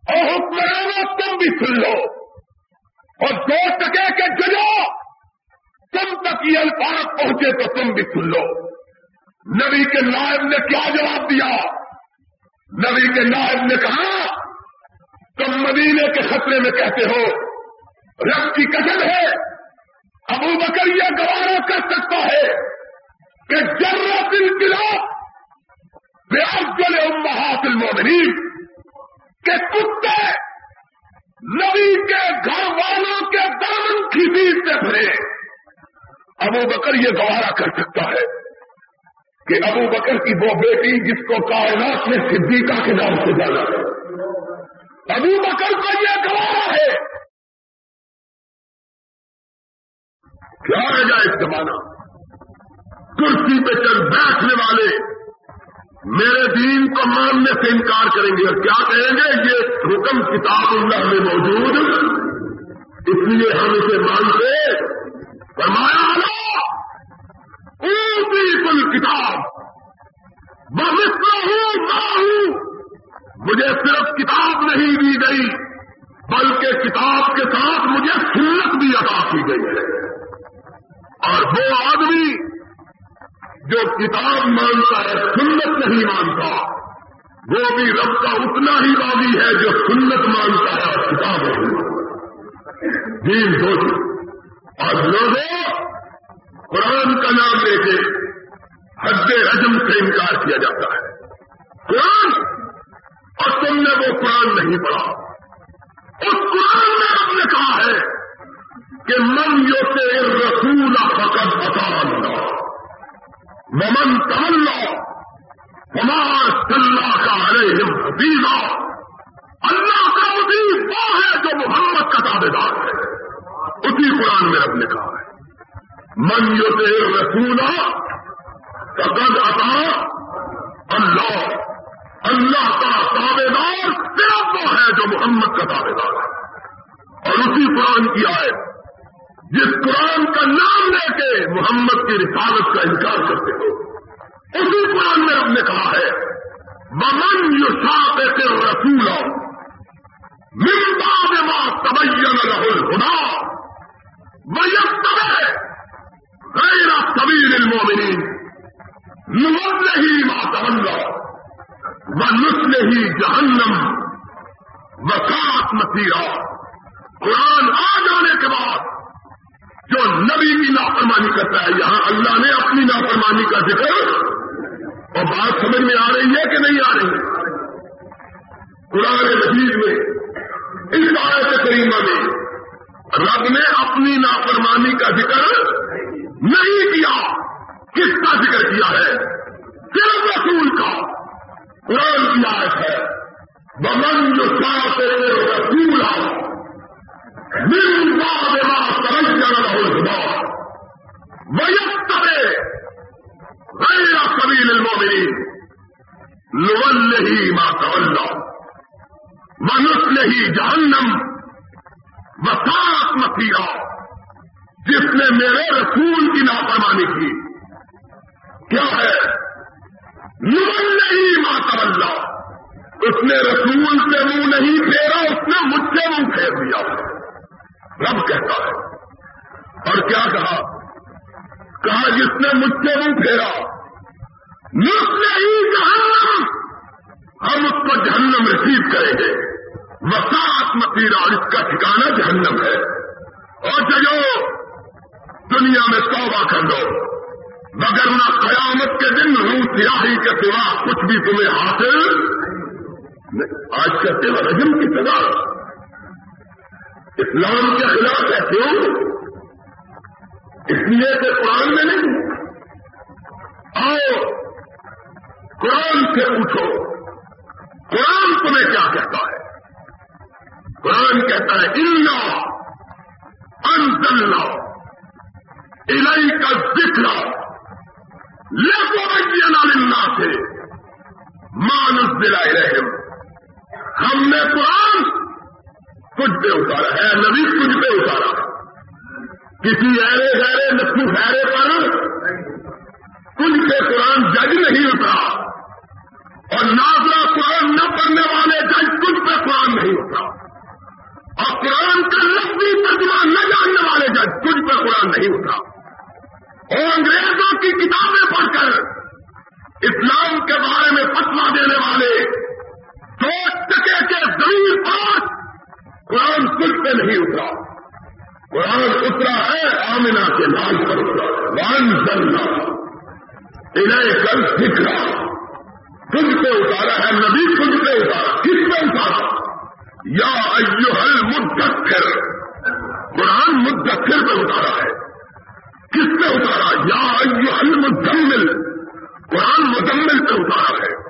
اور حکمرانوں تم بھی سن لو۔ اور دو ٹکے کے ججو، تم تک یہ الفاظ پہنچے تو تم بھی سن لو۔ نبی کے نائب نے کیا جواب دیا؟ نبی کے نائب نے کہا، تم مدینے کے خطرے میں کہتے ہو رب کی قسم ہے۔ ابو بکر یہ گوارا کر سکتا ہے کہ جرا دل قلعہ بیاض امہات المومنین کہ کتے نبی کے گھر والوں کے دامن کی بیچ سے بھرے۔ ابو بکر یہ گوارا کر سکتا ہے کہ ابو بکر کی وہ بیٹی جس کو کائنات میں صدیقہ کے نام سے جانا ہے۔ ابو بکر کا یہ گوارا ہے کیا رہ جائے اس زمانہ؟ کرسی پہ چل بیٹھنے والے میرے دین کو ماننے سے انکار کریں گے اور کیا کہیں گے؟ یہ حکم کتاب اللہ میں موجود اس لیے ہم اسے مانتے۔ فرمایا اونچی کل کتاب بہت ہوں نہ ہوں مجھے صرف کتاب نہیں دی گئی، بلکہ کتاب کے ساتھ مجھے سنت بھی ادا کی گئی ہے۔ اور وہ آدمی جو کتاب مانتا ہے، سنت نہیں مانتا، وہ بھی رب کا اتنا ہی باغی ہے جو سنت مانتا ہے اور کتاب نہیں دین سوچ اور لوگوں، قرآن کا نام لے کے حد رجم سے انکار کیا جاتا ہے۔ قرآن؟ اور تم نے وہ قرآن نہیں پڑھا۔ اس قرآن میں ہم نے کہا ہے۔ کہ من یو سے رسول فقط بتا ممن تمنا ہمار صلاح کا ارے حبیبہ اللہ کا مزید وہ ہے جو محمد کا دعوے دار ہے. اسی قرآن میں رب نے کہا ہے. من یو سے رسولا فقد عطا اللہ. اللہ کا دعوے دار صرف وہ ہے جو محمد کا دعوے دار ہے. اور اسی قرآن کی آئے جس قرآن کا نام لے کے محمد کی رفاظت کا انکار کرتے ہو، اسی قرآن میں رب نے کہا ہے ممن یو ساپ رسولا من بعد ما تبین له الهدى غیر طویل المومنین نمل ہی ماتولہ و نسل ہی جہنم وساط مسیرا قرآن آ جانے کے بعد جو نبی کی نافرمانی کرتا ہے، یہاں اللہ نے اپنی نافرمانی کا ذکر اور بات سمجھ میں آ رہی ہے کہ نہیں آ رہی؟ ہے قرآن مجید میں، اس آیت کریمہ میں رب نے اپنی نافرمانی کا ذکر نہیں کیا۔ کس کا ذکر کیا ہے؟ صرف رسول کا۔ قرآن کی آیت ہے بمن جو ساتھ رسول مل بعد ما تبين له الهدى. ويتبع غير سبيل المؤمنين. نوله ما تولى. ونصله جهنم. وساط مسیح جس نے میرے رسول کی نافرمانی کی. کیا ہے؟ نمن نہیں ماتا اللہ اس نے رسول سے منہ نہیں پھیرا، اس نے مجھ سے منہ پھیر دیا. رب کہتا ہے۔ اور کیا کہا؟ کہا، جس نے مجھ سے منہ پھیرا، مجھ سے ہی جہنم ہم اس کو جہنم رسیو کریں گے۔ وساط مسیرہ اور اس کا ٹھکانا جہنم ہے۔ اور جگہ دنیا میں توبہ کر دو مگر نہ قیامت کے دن روح سیاہی کے سوا کچھ بھی تمہیں حاصل آج کہتے ہیں رجم کی سزا۔ اسلام کے خلاف ہے، کیوں؟ اس لیے کہ قرآن میں نہیں۔ آؤ، قرآن سے پوچھو، قرآن تمہیں کیا کہتا ہے؟ قرآن کہتا ہے انزلنا الی کا ذکر لنا سے مانس دلائے رہے ہم نے قرآن کچھ پہ اتارا ہے، نبی کچھ پہ اتارا۔ کسی ایرے گہرے نسو خیرے پر کچھ پہ قرآن جج نہیں اترا۔ اور نازلہ قرآن نہ پڑھنے والے جج کچھ پہ قرآن نہیں اترا۔ اور قرآن کا لفظی ترجمہ نہ جاننے والے جج کچھ پہ قرآن نہیں اترا۔ اور انگریزوں کی کتابیں پڑھ کر اسلام کے بارے میں فتوا دینے والے دو ٹکے کے زمین پر قرآن کچھ پہ نہیں اترا؟ قرآن اترا ہے آمنا کے نام پر اترا۔ وان چلنا انہیں کل سکھا خود پہ اتارا ہے نبی خود پہ اتارا۔ کس پہ اتارا؟ یا ایوہل مدکر قرآن مدکر پہ اتارا ہے۔ کس پہ اتارا؟ یا ایوہل مدمل قرآن مدمل پہ اتارا ہے۔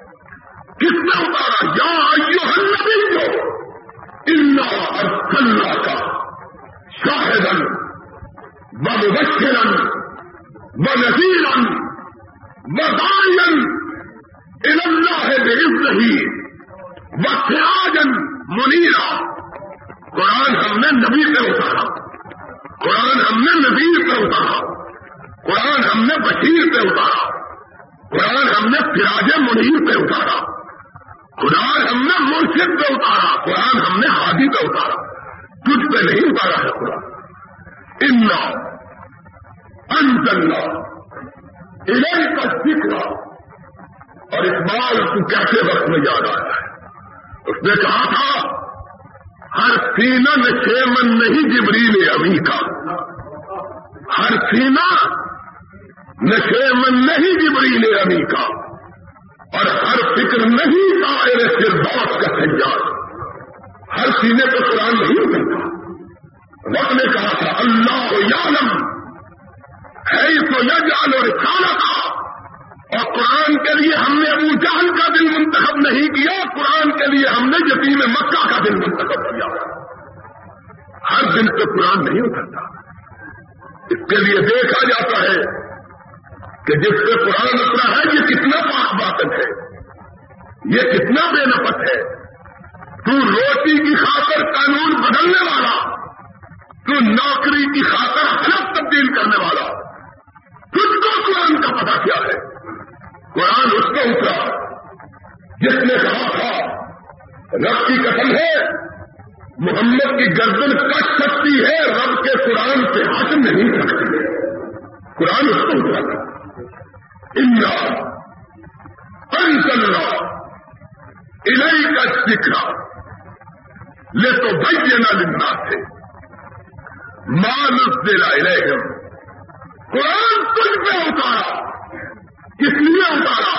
کس نے اتارا؟ یا ایوہل نبی کو اللہ کا شاہدن و مبشرن و اللہ بعزہی و سراجن منیرا قرآن ہم نے نبی پہ اتارا قرآن ہم نے نبیر پہ اتارا قرآن ہم نے بشیر پہ اتارا قرآن ہم نے فراج منیر پہ اتارا قرآن ہم نے مرشد پہ اتارا، قرآن ہم نے ہادی پہ اتارا کچھ پہ نہیں اتارا ہے قرآن۔ انجلنا ادھر کا سیکھنا اور اقبال تو کیسے وقت میں جا رہا ہے؟ اس نے کہا تھا، ہر سینہ میں من نہیں جبریل ابھی کا۔ ہر سینہ نشے من نہیں جبریل ابھی کا۔ اور ہر فکر نہیں دائر سرداس کا سجاد ہر سینے کو قرآن نہیں اترتا وقت نے کہا تھا، اللہ یالم ہے تو یجال اور کھانا تھا اور قرآن کے لیے ہم نے ابو جہل کا دل منتخب نہیں کیا. قرآن کے لیے ہم نے یتیم مکہ کا دل منتخب کیا. ہر دل پہ قرآن نہیں اترتا. اس کے لیے دیکھا جاتا ہے کہ جس پہ قرآن اترا ہے، یہ کتنا پاک باطن ہے۔ یہ کتنا بے نفت ہے۔ تو روٹی کی خاطر قانون بدلنے والا، تو نوکری کی خاطر حلف تبدیل کرنے والا۔ تجھ کو قرآن کا پتا کیا ہے۔ قرآن اس کو اترا جس نے کہا تھا، رب کی قسم ہے، محمد کی گردن کٹ سکتی ہے، رب کے قرآن سے حق نہیں سکتی قرآن اس کو اترا تھا انڈیا انسلنا الہی کا سکھا لے تو بھائی نہ لکھنا تھے مانس دلا الہم قرآن تجھ پہ اتارا کس لیے اتارا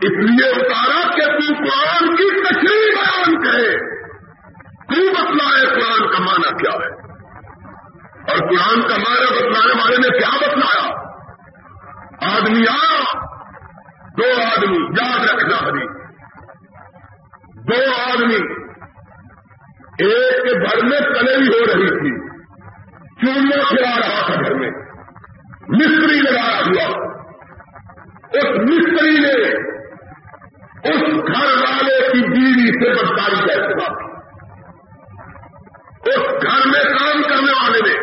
اس لیے اتارا کہ تو قرآن کی تشریح بیان کرے تو بتلائے قرآن کا معنی کیا ہے اور قرآن کا معنی بتلانے والے نے کیا بتلایا؟ آدمی آیا دو آدمی، یاد رکھنا ہری دو آدمی، ایک کے گھر میں کلئی ہو رہی تھی چونوں کھلا رہا تھا گھر میں۔ مستری لگایا ہوا۔ اس مستری نے اس گھر والے کی بیوی سے بدکاری کا استعمال اس گھر میں کام کرنے والے نے،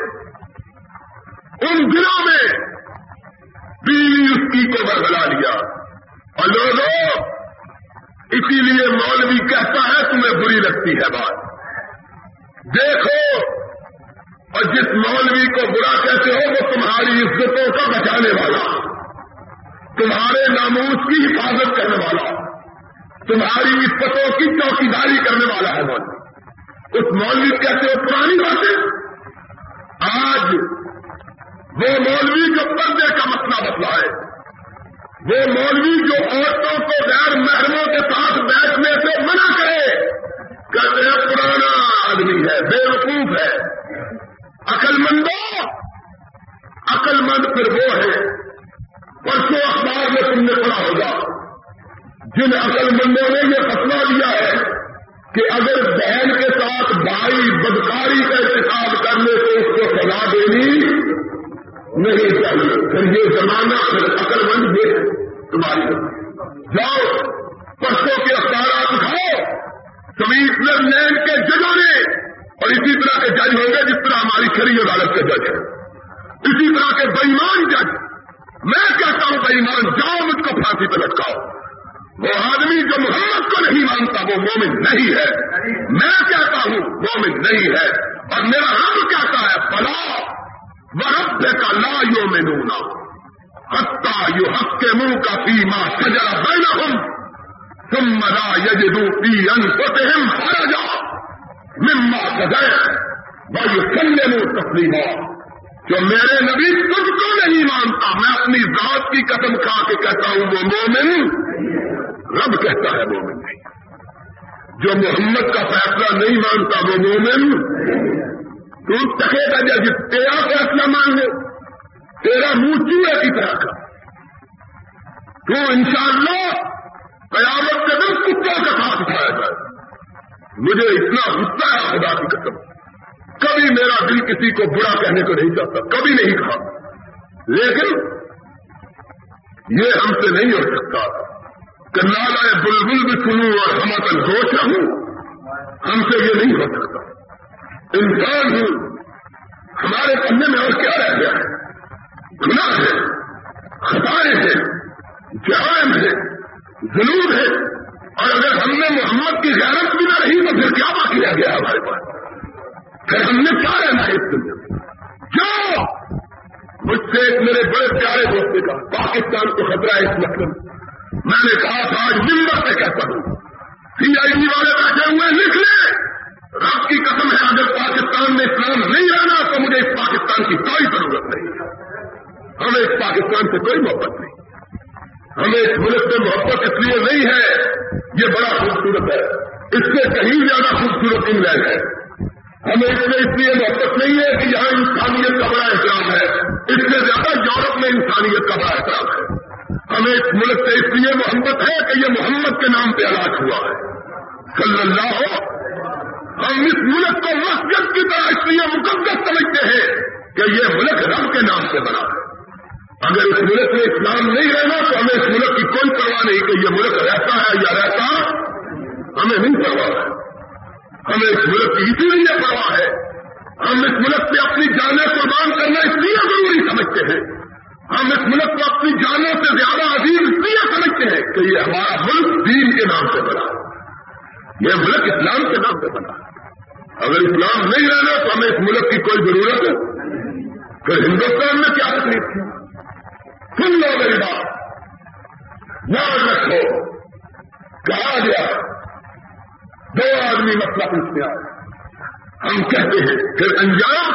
ان دنوں میں بیوی اس کی کو بدلا لیا۔ اور لوگوں اسی لیے مولوی کہتا ہے، تمہیں بری لگتی ہے بات۔ دیکھو، اور جس مولوی کو برا کہتے ہو، وہ تمہاری عزتوں کا بچانے والا۔ تمہارے ناموس کی حفاظت کرنے والا۔ تمہاری عزتوں کی چوکیداری کرنے والا ہے مولوی۔ اس مولوی کہتے ہو، پرانی باتیں۔ آج وہ مولوی جو پردے کا مسئلہ مسئلہ ہے۔ وہ مولوی جو عورتوں کو غیر محرموں کے ساتھ بیٹھنے سے منع کرے، کہتے ہیں پرانا آدمی ہے، بے وقوف ہے۔ عقل مندوں عقل مند پھر وہ ہے پرسوں اخبار میں تم نے پڑھا ہوگا۔ جن عقل مندوں نے یہ فسلہ دیا ہے کہ اگر بہن کے ساتھ بھائی بدکاری کا انتخاب کرنے سے اس کو سزا دینی نہیں چاہیے۔ پھر یہ زمانہ پھر عقل مند یہ تمہاری جاؤ پرسوں کے اخبارات اٹھاؤ۔ کمیشنر لینڈ کے ججوں نے اور اسی طرح کے جج ہوں گے جس طرح ہماری شری عدالت کے جج ہیں۔ اسی طرح کے بےمان جج۔ میں کہتا ہوں بےمان جاؤ، مجھ کو پھانسی پہ لٹکاؤ۔ وہ آدمی جو محمد کو نہیں مانتا، وہ مومن نہیں ہے۔ میں کہتا ہوں، مومن نہیں ہے۔ اور میرا رب کہتا ہے پلا وہ رب کا لا یو میں نونا ہتھا یو حق کے منہ کا پی ماں سجا بہنا ہوں تم ملا یجدو پی ان ہوتے ہم ہر جا مما سجائے بھائی سننے منہ تسلیمہ جو میرے نبی تجھ کو نہیں مانتا، میں اپنی ذات کی قدم کھا کے کہتا ہوں، وہ مومن رب کہتا ہے مومن نہیں۔ جو محمد کا فیصلہ نہیں مانتا، وہ مومن تو تکے گا جب تیرا فیصلہ مان لے، تیرا منہ چوہے کی طرح کا تو انشاءاللہ قیامت کے دن کتوں کا ساتھ اٹھایا جائے۔ مجھے اتنا غصہ ہے خدا کی قسم۔ کبھی میرا دل کسی کو برا کہنے کو نہیں چاہتا، کبھی نہیں کہا۔ لیکن یہ ہم سے نہیں ہو سکتا کہ نالا بلبل بھی سنوں اور ہم اپن گوش ہوں ہم سے یہ نہیں ہو سکتا۔ انسان ہوں۔ ہمارے پنے میں اور کیا رہ گیا؟ ہے گناہ ہے خطائیں ہیں جہان ہے ضرور ہے۔ اور اگر ہم نے محمد کی غیرت بھی نہ رہی تو پھر کیا باقی رہ گیا ہمارے پاس؟ پھر ہم نے کیا رہنا ہے اس دنیا میں؟ کیوں مجھ سے ایک میرے بڑے پیارے دوست نے کہا، پاکستان کو خطرہ ہے اس مطلب میں۔ نے کہا تھا آج ممبر سے کہتا ہوں۔ سی آئی ڈی والے بیٹھے ہوئے، لکھ لیں۔ رب کی قسم ہے، اگر پاکستان میں اسلام نہیں رہنا تو مجھے اس پاکستان کی کوئی ضرورت نہیں۔ ہے ہمیں اس پاکستان سے کوئی محبت نہیں۔ ہمیں اس ملک سے محبت اس لیے نہیں ہے، یہ بڑا خوبصورت ہے۔ اس سے کہیں زیادہ خوبصورت انگلینڈ ہے۔ ہمیں اس میں اس لیے محبت نہیں ہے کہ یہاں انسانیت کا بڑا احترام ہے۔ اس سے زیادہ یورپ میں انسانیت کا بڑا احترام ہے۔ ہمیں اس ملک سے اس لیے محبت ہے کہ یہ محمد کے نام پہ علاج ہوا ہے۔ صلی اللہ ہو ہم اس ملک کو مسجد کی طرح اس لیے مقدس سمجھتے ہیں کہ یہ ملک رب کے نام سے بنا ہے۔ اگر اس ملک میں اسلام نہیں رہنا تو ہمیں اس ملک کی کوئی پرواہ نہیں کہ یہ ملک رہتا ہے یا رہتا ہمیں نہیں پرواہ ہے۔ ہمیں اس ملک کی اسی لیے پرواہ ہے۔ ہم اس ملک سے اپنی جانیں قربان کرنا اس لیے ضروری سمجھتے ہیں۔ ہم اس ملک کو اپنی جانوں سے زیادہ عظیم اس لیے سمجھتے ہیں کہ یہ ہمارا ملک دین کے نام سے بنا یہ ملک اسلام کے نام سے بنا اگر اسلام نہیں رہنا تو ہمیں اس ملک کی کوئی ضرورت ہے؟ پھر ہندوستان میں کیا تکلیف تھی؟ سن لو میری بات یاد رکھو کہا گیا دو آدمی مسئلہ پوچھتے آئے ہم کہتے ہیں، پھر انجام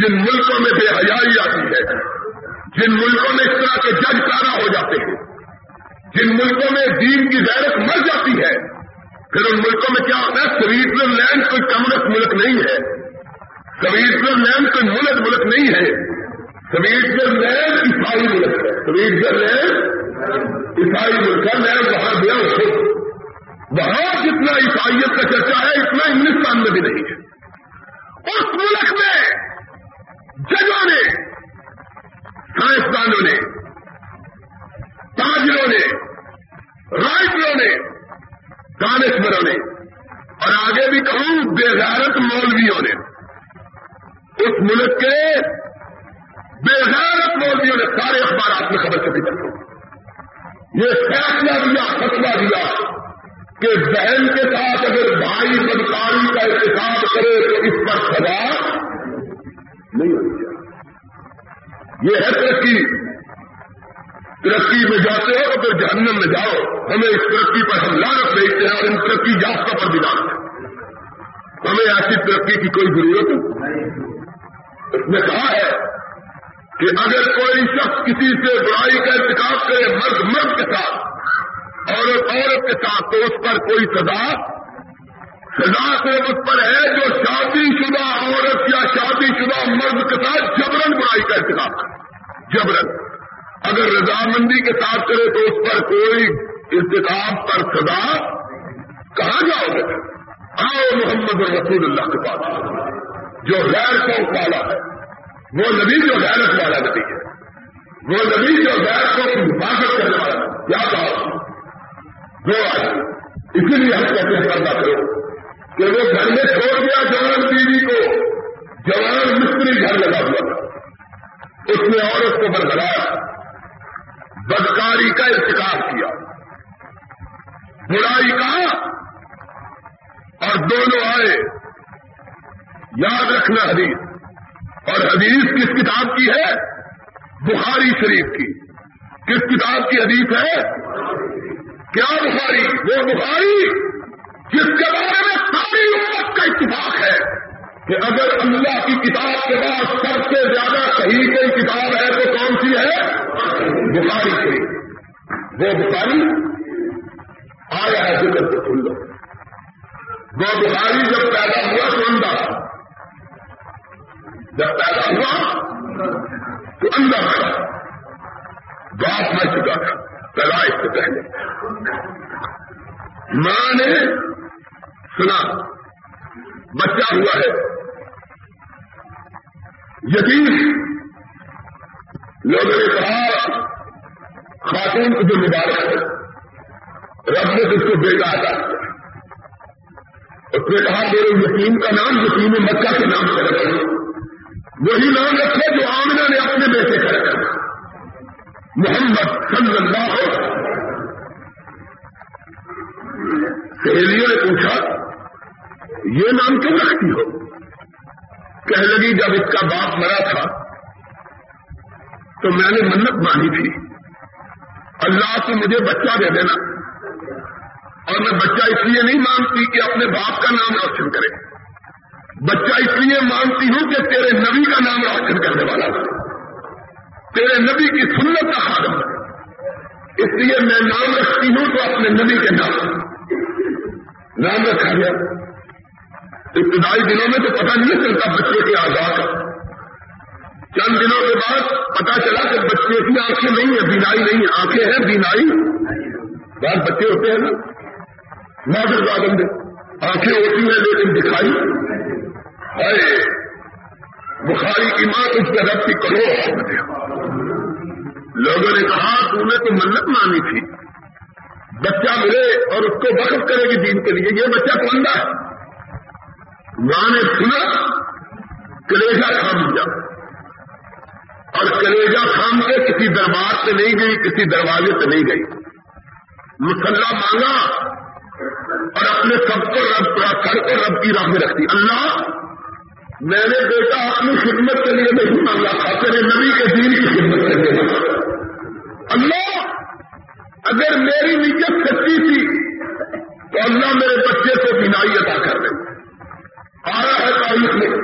جن ملکوں میں بے حیائی آتی ہے، جن ملکوں میں اس طرح کے جج تارا ہو جاتے ہیں، جن ملکوں میں دین کی غیرت مر جاتی ہے پھر ان ملکوں میں کیا ہوتا ہے؟ سویٹزر لینڈ کوئی کمرس ملک نہیں ہے۔ سویٹزر لینڈ کوئی ملک ملک نہیں ہے۔ سویٹزر لینڈ عیسائی ملک ہے۔ سویٹزر لینڈ عیسائی ملک ہے۔ میں وہاں گیا خود۔ وہاں جتنا عیسائیت کا چرچا ہے، اتنا ہندوستان میں بھی نہیں ہے۔ اس ملک میں ججوں نے، سائنسدانوں نے، تاجروں نے، رائٹروں نے دانشوروں نے اور آگے بھی کہوں، بےغیرت مولویوں نے۔ اس ملک کے بےغیرت مولویوں نے سارے اخبارات میں خبر چھپی کرتے یہ فیصلہ دیا فتوا دیا کہ بہن کے ساتھ اگر بھائی بدکاری کا احتساب کرے تو اس پر سزا نہیں ہونی چاہیے یہ ہے ترقی۔ ترقی میں جاتے ہو تو پھر جہنم میں جاؤ۔ ہمیں اس ترقی پر ہم لانت دیکھتے ہیں اور ان ترقی یافتہ پر بھی ڈالتے ہمیں ایسی ترقی کی کوئی ضرورت نہیں۔ اس نے کہا ہے کہ اگر کوئی شخص کسی سے برائی کا انتخاب کرے مرد مرد کے ساتھ عورت عورت کے ساتھ تو اس پر کوئی سزا سزا صرف اس پر ہے جو شادی شدہ عورت یا شادی شدہ مرد کے ساتھ جبرن برائی کا انتخاب کرے۔ جبرن اگر رضامندی کے ساتھ کرے تو اس پر کوئی انتخاب پر سزا کہاں جاؤ گے؟ آؤ محمد رسول اللہ کے پاس۔ جو غیر کو والا ہے، وہ نبی جو غیرت والا نبی ہے۔ وہ نبی جو غیر کو حفاظت کرنے والا کیا کہا جو اسی لیے ہم کہتے ہیں پردہ کرو کہ وہ گھر میں چھوڑ دیا جوان بیوی کو۔ جوان مستری گھر لگا ہوا تھا۔ اس نے عورت کو برقرار بدکاری کا انتخاب کیا۔ برائی کا اور دونوں آئے۔ یاد رکھنا حدیث۔ اور حدیث کس کتاب کی ہے؟ بخاری شریف کی۔ کس کتاب کی حدیث ہے؟ کیا بخاری؟ وہ بخاری جس کے بارے میں ساری امت کا اتفاق ہے۔ کہ اگر اللہ کی کتاب کے بعد سب سے زیادہ صحیح کوئی کتاب ہے تو کون سی ہے؟ بخاری شریف وہ بخاری آیا ہے ذکر کو سن لو وہ بخاری جب پیدا ہوا تو اندھا جب پیدا ہوا تو اندھا تھا۔ باپ میں چکا تھا۔ پیدائش سے پہلے۔ ماں نے سنا۔ بچہ ہوا ہے۔ یقین۔ لوگوں نے کہا، خاتون کو جو مبارک ہے، رب نے اس کو بیٹا آتا کیا۔ اس نے کہا، میرے یقین کا نام یقین مکہ کے نام سے رکھے وہی نام رکھے جو آمنا نے اپنے بیٹے کا رکھا۔ محمد صلی اللہ سہیلیوں نے پوچھا یہ نام کیوں رکھتی ہو؟ کہہ لگی جب اس کا باپ مرا تھا، تو میں نے منت مانی تھی۔ اللہ کو مجھے بچہ دے دینا۔ اور میں بچہ اس لیے نہیں مانتی کہ اپنے باپ کا نام روشن کرے۔ بچہ اس لیے مانتی ہوں کہ تیرے نبی کا نام روشن کرنے والا تیرے نبی کی سنت کا خادم ہے اس لیے میں نام رکھتی ہوں تو اپنے نبی کے نام۔ نام رکھا گیا۔ ابتدائی دنوں میں تو پتہ نہیں چلتا بچے کے آزاد کا چند دنوں کے بعد پتا چلا کہ بچے کی آنکھیں نہیں ہیں، بینائی نہیں ہے آنکھیں ہیں، بینائی۔ بعض بچے ہوتے ہیں نا۔ نادر بادم آنکھیں ہوتی ہیں لیکن دکھائی۔ ارے بخاری کی ماں اس جگہ کی کروڑ لوگوں نے کہا، تو نے تو منت مانی تھی۔ بچہ ملے اور اس کو وقف کرے گی دین کے لیے۔ یہ بچہ کون ہے؟ ماں نے سنا کلیجا تھام دیا۔ اور کلیجا تھام کے کسی دربار سے نہیں گئی، کسی دروازے سے نہیں گئی۔ مسلح مانگا اور اپنے سب کو رب کر کے رب کی راہ میں رکھتی اللہ، میں نے بیٹا اپنی خدمت کے لیے نہیں مانگا تھا، تیرے نبی کے دین کی خدمت کے لیے۔ اللہ، اگر میری نیت سچی تھی تو اللہ میرے بچے کو بینائی ادا کر دیں آ رہا ہے تاریخ میں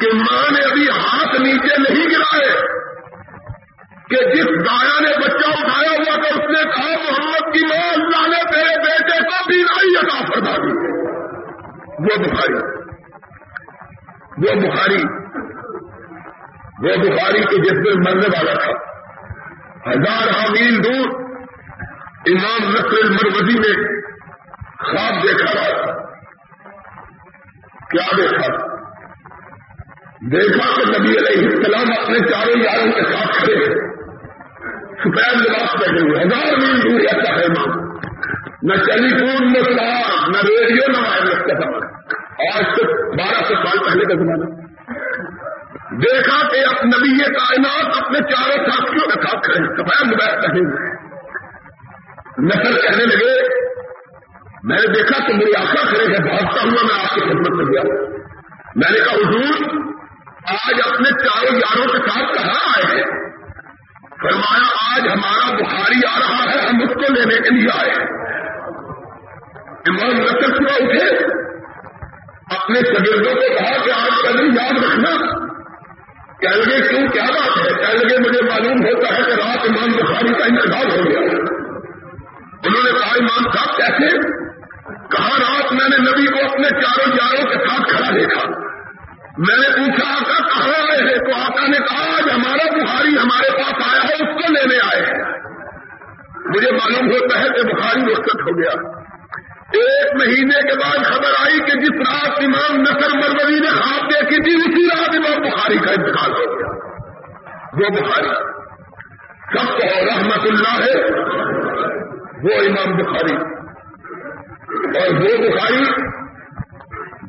کہ ماں نے ابھی ہاتھ نیچے نہیں گرائے کہ جس گایا نے بچہ اٹھایا ہوا تھا، اس نے کہا، محمد کی ماں اللہ نے تیرے بیٹے کو بھی نہیں ادا فرما دی وہ بخاری وہ بخاری وہ بخاری کے جس میں مرنے والا تھا۔ ہزار ہاں حامل دور امام نصر المروزی نے خواب دیکھا رہا تھا۔ کیا دیکھا؟ دیکھا کہ نبی علیہ السلام اپنے چاروں یاروں کے ساتھ کھڑے سفید لباس بیٹھے ہوئے، ہزار میل دور ایسا ہے ماں۔ نہ ٹیلی فون نہ سلام نہ ریڈیو، نہ وائرلیس کا سفر آج سے بارہ سو سال پہلے کا زمانہ۔ دیکھا کہ اب نبی یہ کائنات اپنے چاروں ساتھیوں کے ساتھ کھڑے سفید لباس پہنے ہوئے۔ نسل کہنے لگے میں نے دیکھا کہ میری آخر کھڑے ہیں، بھاگتا ہوا میں آپ کی خدمت میں گیا۔ میں نے کہا، حضور، آج اپنے چاروں یاروں کے ساتھ کہاں آئے ہیں؟ فرمایا، آج ہمارا بخاری آ رہا ہے، ہم اس کو لینے کے لیے آئے امام نقل پورا اٹھے۔ اپنے شگردوں کو کہا کہ آج کا دن یاد رکھنا۔ کہہ لگے، کیوں، کیا بات ہے؟ کہہ لگے، مجھے معلوم ہوتا ہے کہ رات امام بخاری کا انتظار ہو گیا انہوں نے کہا امام صاحب، کیسے؟ کہا رات میں نے نبی کو اپنے چاروں یاروں کے ساتھ کھڑا دیکھا۔ میں نے پوچھا، آقا کہاں آئے ہیں؟ تو آقا نے کہا، آج ہمارا بخاری ہمارے پاس آیا ہے، اس کو لینے آئے ہیں۔ مجھے معلوم ہوتا ہے کہ بخاری رخصت ہو گیا۔ ایک مہینے کے بعد خبر آئی کہ جس رات امام نصر مروی نے خواب دیکھی تھی، اسی رات امام بخاری کا انتقال ہو گیا۔ وہ بخاری۔ سب کو رحمت اللہ ہے، وہ امام بخاری۔ اور وہ بخاری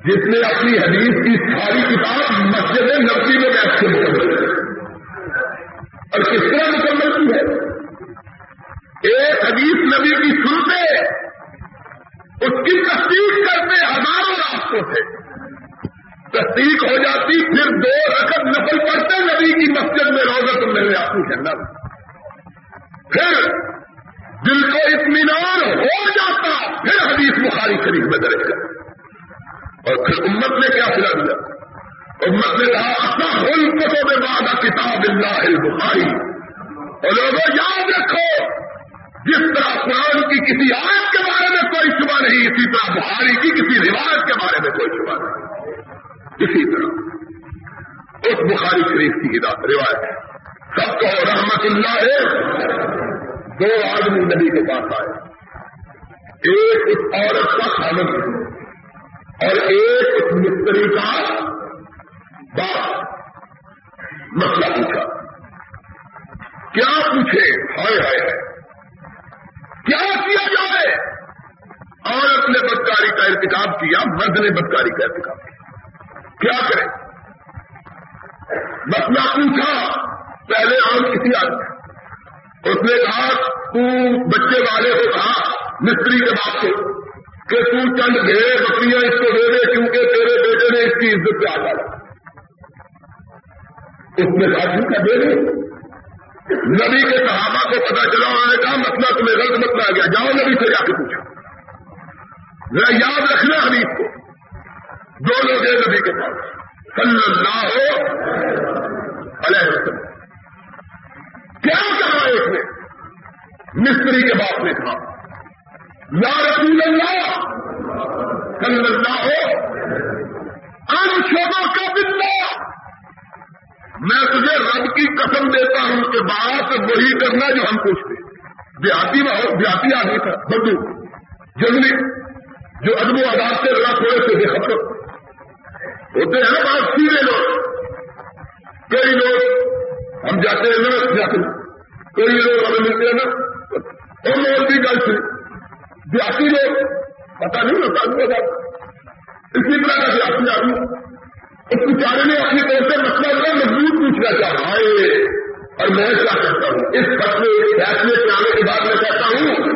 جس نے اپنی حدیث کی ساری کتاب مسجد نبی میں بیٹھ کے مکمل اور کس طرح مکمل کی ہے؟ ایک حدیث نبی کی سنتے، اس کی تصدیق کرتے ہزاروں راستوں سے۔ تصدیق ہو جاتی، پھر دو رقم نفل پڑتے نبی کی مسجد میں روزت میرے آپ کی جنت پھر دل کو اطمینان ہو جاتا۔ بخاری شریف میں درج کر۔ اور پھر امت نے کیا سلا دیا؟ امت نے کہا، اپنا ہل کتوں میں بعد کتاب اللہ البخاری۔ اور لوگوں، یاد رکھو، جس طرح قرآن کی کسی آیت کے بارے میں کوئی شبہ نہیں، اسی طرح بخاری کی کسی روایت کے بارے میں کوئی شبہ نہیں۔ اسی طرح۔ اس بخاری شریف کی روایت سب کو رحمت اللہ ہے۔ دو آدمی نبی کے پاس آئے۔ ایک اس عورت کا خامد اور ایک اس مستری کا باپ۔ مسئلہ پوچھا کیا پوچھے؟ ہائے ہائے۔ کیا کیا جائے؟ عورت نے بدکاری کا ارتکاب کیا، مرد نے بدکاری کا ارتکاب کیا۔ کیا کرے؟ مسئلہ پوچھا، پہلے آم کسی آدمی اس نے کہا، تو بچے والے کو کہا مستری کے باپ سے کہ تو چند ڈھیر بکریاں اس کو دے دے کیونکہ تیرے بیٹے نے اس کی عزت سے آ جایا اس نے کہا کا دے دے؟ نبی کے صحابہ کو پتا چلا، انہوں نے کہا، مسئلہ تمہیں غلط مسئلہ آ گیا جاؤ نبی سے جا کے پوچھا ذرا یاد رکھنا حدیث کو۔ دو لوگ ہیں نبی کے پاس۔ صلی اللہ ہو وسلم۔ کیا کہا ایک نے؟ مستری کے باپ نے کہا۔ یا رسول اللہ، صلی اللہ ہو ان شوبوں کا بندہ میں تجھے رب کی قسم دیتا ہوں کہ بات وہی کرنا جو ہم پوچھتے دیہاتی نہ ہو دیہاتی آدمی تھا، بدو، جنگلی، جو ادب و آداب سے لگا تھوڑے سے بے خبر۔ ہوتے ہیں نا بات سیدھے لوگ۔ کئی لوگ ہم جاتے ہیں نا، جاتے کئی لوگ ہمیں ملتے ہیں نا۔ اور لوگ بھی گل سے دیہاتی لوگ پتا نہیں ہوتا اسی طرح کا دیہاتی آدمی اس بیچارے نے اپنی طرف سے مسئلہ بڑا مضبوط پوچھنا چاہا ہے اور میں کیا کہتا ہوں اس فیصلے فیصلے سے آنے کے بعد میں کہتا ہوں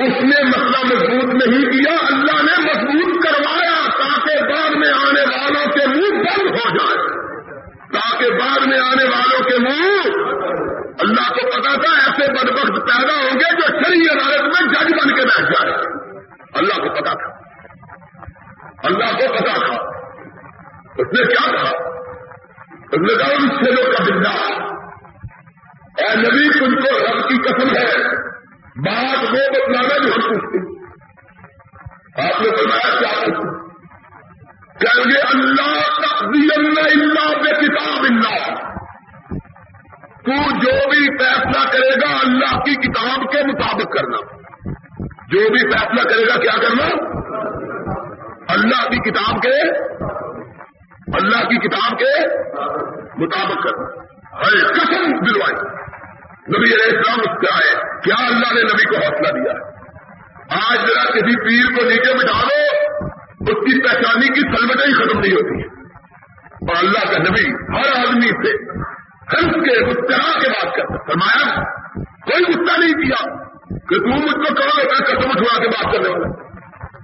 اس نے مسئلہ مضبوط نہیں کیا اللہ نے مضبوط کروایا تاکہ بعد میں آنے والوں کے منہ بند ہو جائے تاکہ بعد میں آنے والوں کے منہ اللہ کو پتا تھا ایسے بدبخت پیدا ہوں گے جو شری عدالت میں جج بن کے بیٹھ جائے۔ اللہ کو پتا تھا۔ اللہ کو پتا تھا۔ اس نے کیا کہا؟ اس نے کہا، ان سے لوگ کا بندہ۔ اے نبی، تم کو رب کی قسم ہے۔ بات وہ بتلانا جو ہم پوچھتے آپ نے بتایا کیا پوچھتے کہ گے اللہ تقدیم اللہ بے کتاب اللہ۔ تو جو بھی فیصلہ کرے گا اللہ کی کتاب کے مطابق کرنا۔ جو بھی فیصلہ کرے گا کیا کرنا؟ اللہ کی کتاب کے، اللہ کی کتاب کے مطابق کرنا۔ قسم دلوائی۔ نبی علیہ السلام اس سے آئے۔ کیا اللہ نے نبی کو حوصلہ دیا؟ ہے آج ذرا کسی پیر کو نیچے بٹھا دو۔ اس کی پہچانی کی سلمتیں ہی ختم نہیں ہوتی اور اللہ کا نبی ہر آدمی سے ہنس کے طرح کے بات کرتا فرمایا، کوئی غصہ نہیں کیا کہ تم مجھ کو کہو میں قسم اٹھوا کے بات کرنے والا۔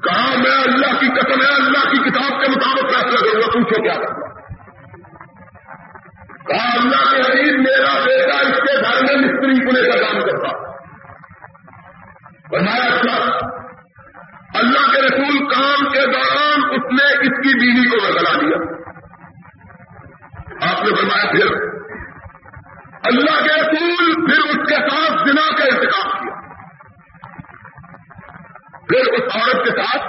کہا میں اللہ کی قسم ہے، اللہ کی کتاب کے مطابق فیصلہ کروں گا، پوچھو کیا کرنا کہا اللہ کے حدیث میرا بیٹا اس کے گھر میں مستری پنے کا کام کرتا بنایا اچھا اللہ کے رسول کام کے دوران اس نے اس کی بیوی کو بدلا دیا۔ آپ نے فرمایا پھر اللہ کے رسول پھر اس کے ساتھ بنا کا انتخاب کیا۔ پھر اس عورت کے ساتھ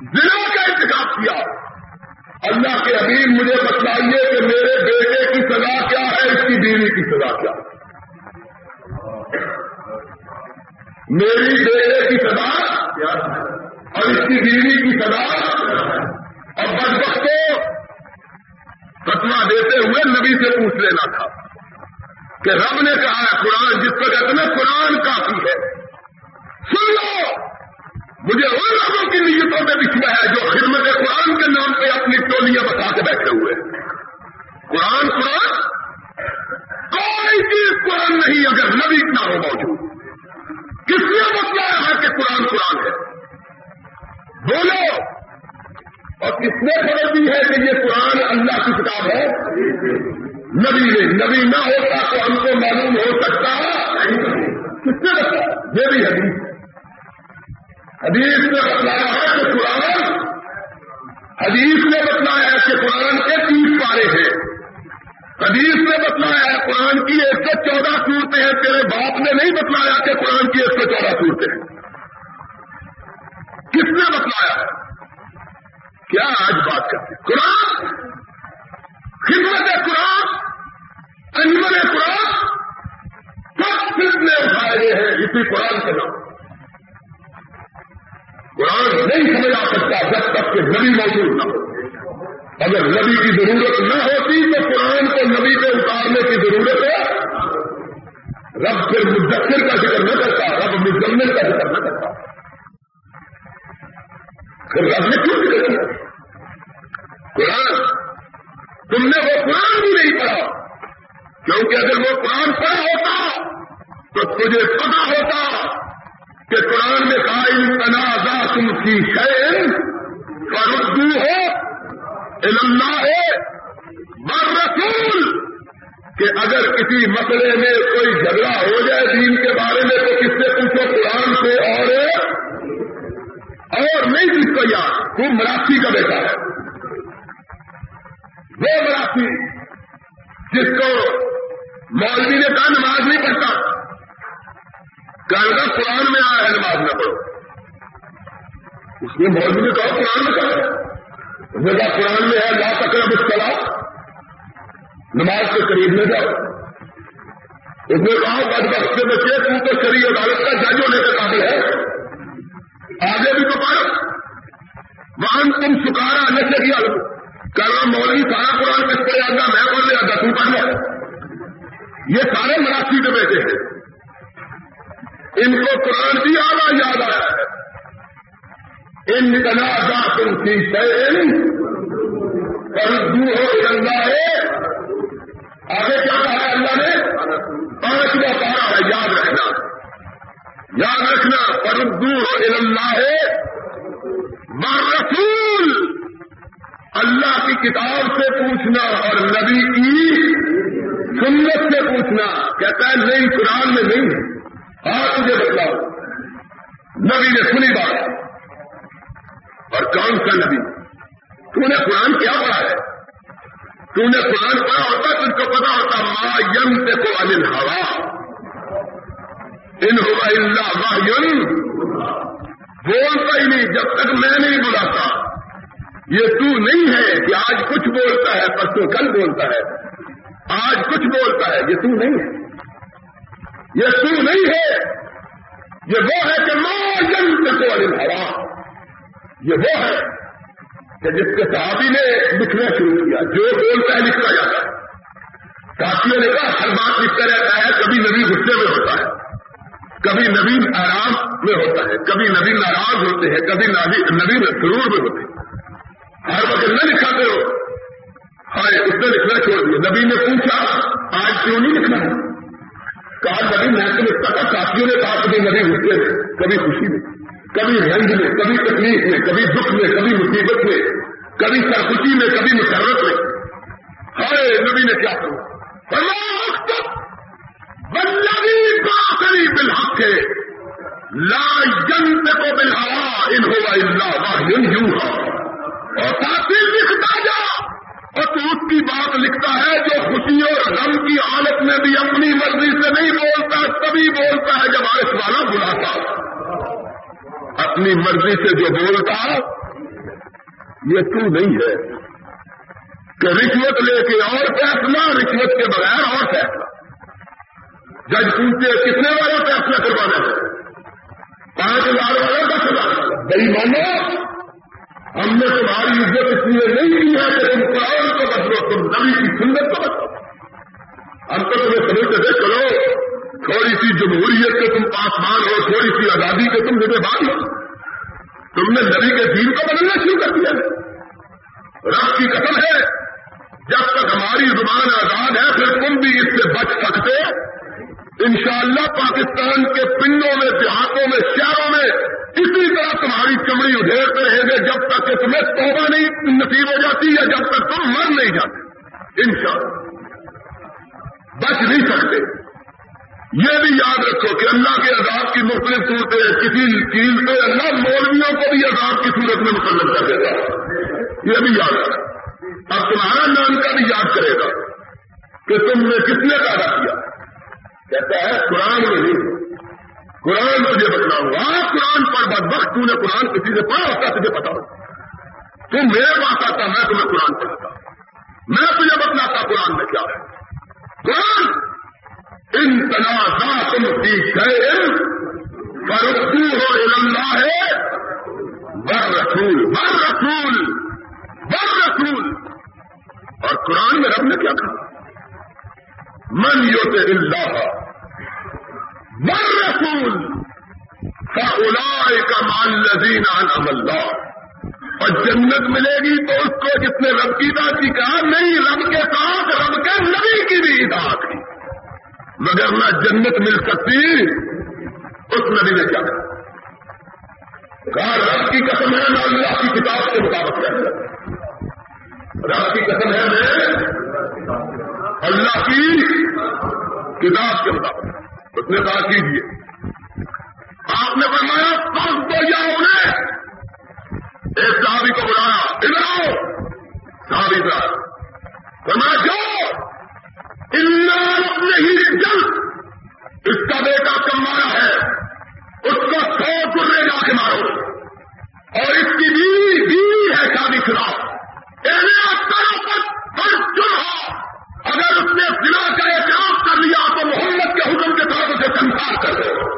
بنا کا انتخاب کیا۔ اللہ کے ابھی مجھے بتلائیے کہ میرے بیٹے کی سزا کیا ہے، اس کی بیوی کی سزا کیا ہے؟ میری بیٹے کی سزا اور اس کی بیوی کی سزا اور بد کو فتوا دیتے ہوئے نبی سے پوچھ لینا تھا کہ رب نے کہا ہے قرآن، جس پر کہتے ہیں قرآن کافی ہے۔ سن لو! مجھے ان لوگوں کی نیتوں میں بچھوا ہے جو خدمت قرآن کے نام پہ اپنی ٹولیاں بتا کے بیٹھے ہوئے قرآن قرآن؟ کوئی چیز قرآن نہیں، اگر نبی نہ ہو موجود۔ کس نے بتلایا ہے کہ قرآن قرآن ہے؟ بولو! اور کس نے خبر دی ہے کہ یہ قرآن اللہ کی کتاب ہے؟ نبی نے۔ نبی نہ ہوتا تو ہم کو معلوم ہو سکتا کس نے بتایا یہ بھی حدیث حدیث نے بتلایا ہے کہ قرآن حدیث نے بتلایا ہے کہ قرآن کے تیس پارے ہیں۔ حدیث نے بتلایا ہے، قرآن کی ایک سو چودہ صورتیں ہیں، تیرے باپ نے نہیں بتلایا کہ قرآن کی ایک سو چودہ صورتیں ہیں۔ کس نے بتلایا؟ کیا آج بات کرتے قرآن، خدمت قرآن، انجمن قرآن، سب فتنے اٹھائے گئے ہیں اسی قرآن کے نام۔ قرآن نہیں سمجھ آ سکتا جب تک کہ نبی موجود نہ ہو۔ اگر نبی کی ضرورت نہ ہوتی تو قرآن کو نبی پہ اتارنے کی ضرورت ہے۔ رب پھر مدثر کا ذکر نہ کرتا، رب مزمل کا ذکر نہ کرتا۔ پھر رب نے کیوں ذکر کیا؟ قرآن، تم نے وہ قرآن بھی نہیں پڑھا۔ کیونکہ اگر وہ قرآن پڑھا ہوتا تو تجھے پتا ہوتا کہ قرآن میں قائم تنازع تم کی شین فردو ہو علم ہو بر رسول، کہ اگر کسی مسئلے میں کوئی جھگڑا ہو جائے دین کے بارے میں تو کس سے پوچھو قرآن سے اور اور نہیں جس کو یاد، تو مراٹھی کا بیٹا ہے۔ وہ مراٹھی جس کو مولوی نے کہا نماز نہیں پڑھتا۔ کہا قرآن میں آیا ہے نماز نہ پڑھو۔ اس نے مولوی نے کہا قرآن میں کہا۔ اس قرآن میں ہے، لا تقرب اس نماز کے قریب میں جاؤ۔ اس نے کہا بد بخش سے بچے تو تو شریع عدالت کا جج ہونے کے قابل ہے۔ آگے بھی تو پڑھ وہاں تم سکارا نشے کی حالت کہنا مولوی سارا قرآن کس پڑے آگا میں پڑھ لیا تھا، تم پڑھ لیا یہ سارے مراٹھی کے بیٹے ہیں۔ ان کو قرآن بھی آنا یاد آیا ہے۔ ان نکلا تم کی شہر پر ہو گنگا ہے۔ آگے کیا کہا ہے اللہ نے؟ پانچواں پارا ہے، یاد رکھنا۔ یاد رکھنا پر ہو اللہ ہے۔ رسول اللہ کی کتاب سے پوچھنا اور نبی کی سنت سے پوچھنا۔ کہتا ہے، نہیں، قرآن میں نہیں۔ ہے آج تجھے بتلاؤ نبی نے سنی بات۔ اور کون سا نبی؟ تو نے قرآن کیا پڑھا ہے؟ تو نے قرآن پڑھا ہوتا تجھ کو پتا ہوتا ما یم سے کو انل ہوا ان ہوا اللہ یم بولتا ہی نہیں، جب تک میں نہیں بلاتا یہ تو نہیں ہے کہ آج کچھ بولتا ہے، پرسوں کل بولتا ہے۔ آج کچھ بولتا ہے، یہ تو نہیں ہے۔ یہ تو نہیں ہے۔ یہ وہ ہے کہ ماں جنگ کو ہوا یہ وہ ہے کہ جس کے صحابی نے لکھنا شروع کیا، جو بولتا ہے لکھنا جاتا ہے۔ ساتھیوں نے کہا، ہر بات لکھتا رہتا ہے، کبھی نبی غصے میں ہوتا ہے، کبھی نبی آرام میں ہوتا ہے، کبھی نبی ناراض ہوتے ہیں، کبھی نبی سرور میں ہوتے ہیں۔ ہر وقت نہ لکھاتے ہو۔ ہائے، اس نے لکھنا چھوڑ دیا۔ نبی نے پوچھا، آج کیوں نہیں لکھنا؟ ہے کہا، نبی، میں تو لکھتا تھا ساتھیوں نے کہا، کبھی نبی غصے میں، کبھی خوشی میں۔ کبھی رنج میں، کبھی تکلیف میں، کبھی دکھ میں، کبھی مصیبت میں، کبھی سرخوشی میں، کبھی مسرت میں۔ ہائے نبی نے کیا کرا باخری بالحق ہے لا جنت کو بلحا ان اللہ واہ یوں ہوا اور تاثیر لکھتا جا، اور تو اس کی بات لکھتا ہے جو خوشی اور غم کی حالت میں بھی اپنی مرضی سے نہیں بولتا، تبھی بولتا ہے جب آئس والا بلاتا اپنی مرضی سے جو بولتا، یہ تو نہیں ہے۔ کہ رشوت لے کے اور فیصلہ، رشوت کے بغیر اور فیصلہ۔ جج پوچھتے کتنے والا فیصلہ کروانا ہے؟ پانچ ہزار والا دس ہزار بھائی مانو، ہم نے تمہاری عزت اس لیے نہیں کی ہے کہ تم قرآن کو بدلو، تم نبی کی سنت کو بدلو۔ ہم تو تمہیں سمجھتے تھے، چلو۔ تھوڑی سی جمہوریت کے تم پاسمان ہو، تھوڑی سی آزادی کے تم ذمہ بات ہو۔ تم نے نبی کے دین کو بدلنا شروع کر دیا۔ رب کی قسم ہے، جب تک ہماری زبان آزاد ہے، پھر تم بھی اس سے بچ سکتے۔ انشاءاللہ پاکستان کے پنڈوں میں، دیہاتوں میں، شہروں میں اسی طرح تمہاری چمڑی ادھیرتے رہیں گے، جب تک کہ تمہیں توبہ نہیں نصیب ہو جاتی یا جب تک تم مر نہیں جاتے۔ انشاءاللہ۔ بچ نہیں سکتے۔ یہ بھی یاد رکھو کہ اللہ کے عذاب کی مختلف صورتیں کسی چیز سے اللہ مولویوں کو بھی عذاب کی صورت میں مسلم کر دیتا یہ بھی یاد رکھو۔ اب تمہارا نام کا بھی یاد کرے گا کہ تم نے کس نے پیدا کیا؟ کہتا ہے قرآن میں نہیں قرآن تجھے بتلاؤں گا قرآن پر بد وقت تو نے قرآن کسی سے پڑھا ہوتا تجھے پتا ہو۔ تم میرے پاس آتا میں تمہیں قرآن پڑھاتا میں تجھے بتلاتا قرآن میں کیا ہے۔ قرآن ان تنازع تم کی خیر فرقو ہو اللہ ہے بر رسول بر رسول بر رسول۔ اور قرآن میں رب نے کیا کہا؟ من یوت اللہ بر رسول فلاح کا مان لذین اللہ۔ اور جنت ملے گی تو اس کو جس نے رب کی اطاعت کی کہا، نہیں، رب کے ساتھ، رب کے نبی کی بھی اطاعت کی۔ مگر نہ جنت مل سکتی، اس نبی نے کیا؟ کہا، رب کی قسم ہے نہ اللہ کی کتاب کے مطابق رہ رب کی قسم ہے، میں اللہ کی کتاب کے مطابق اس نے کہا، کیجیے۔ آپ نے فرمایا سب کو یا انہیں ایک صحابی کو بلایا، ادھر آؤ۔ صحابی صاحب فرمایا جو اپنے ہی جلد اس کا بیٹا کمانا ہے؟ اس کو سو گرے گا کے مارو۔ اور اس کی بھی بیوی ہے شادی شدہ۔ یعنی کرو پر ہر چنہا اگر اس نے ضلع کا احتیاط کر لیا تو محمد کے حکم کے ساتھ سے سنسار کر دو۔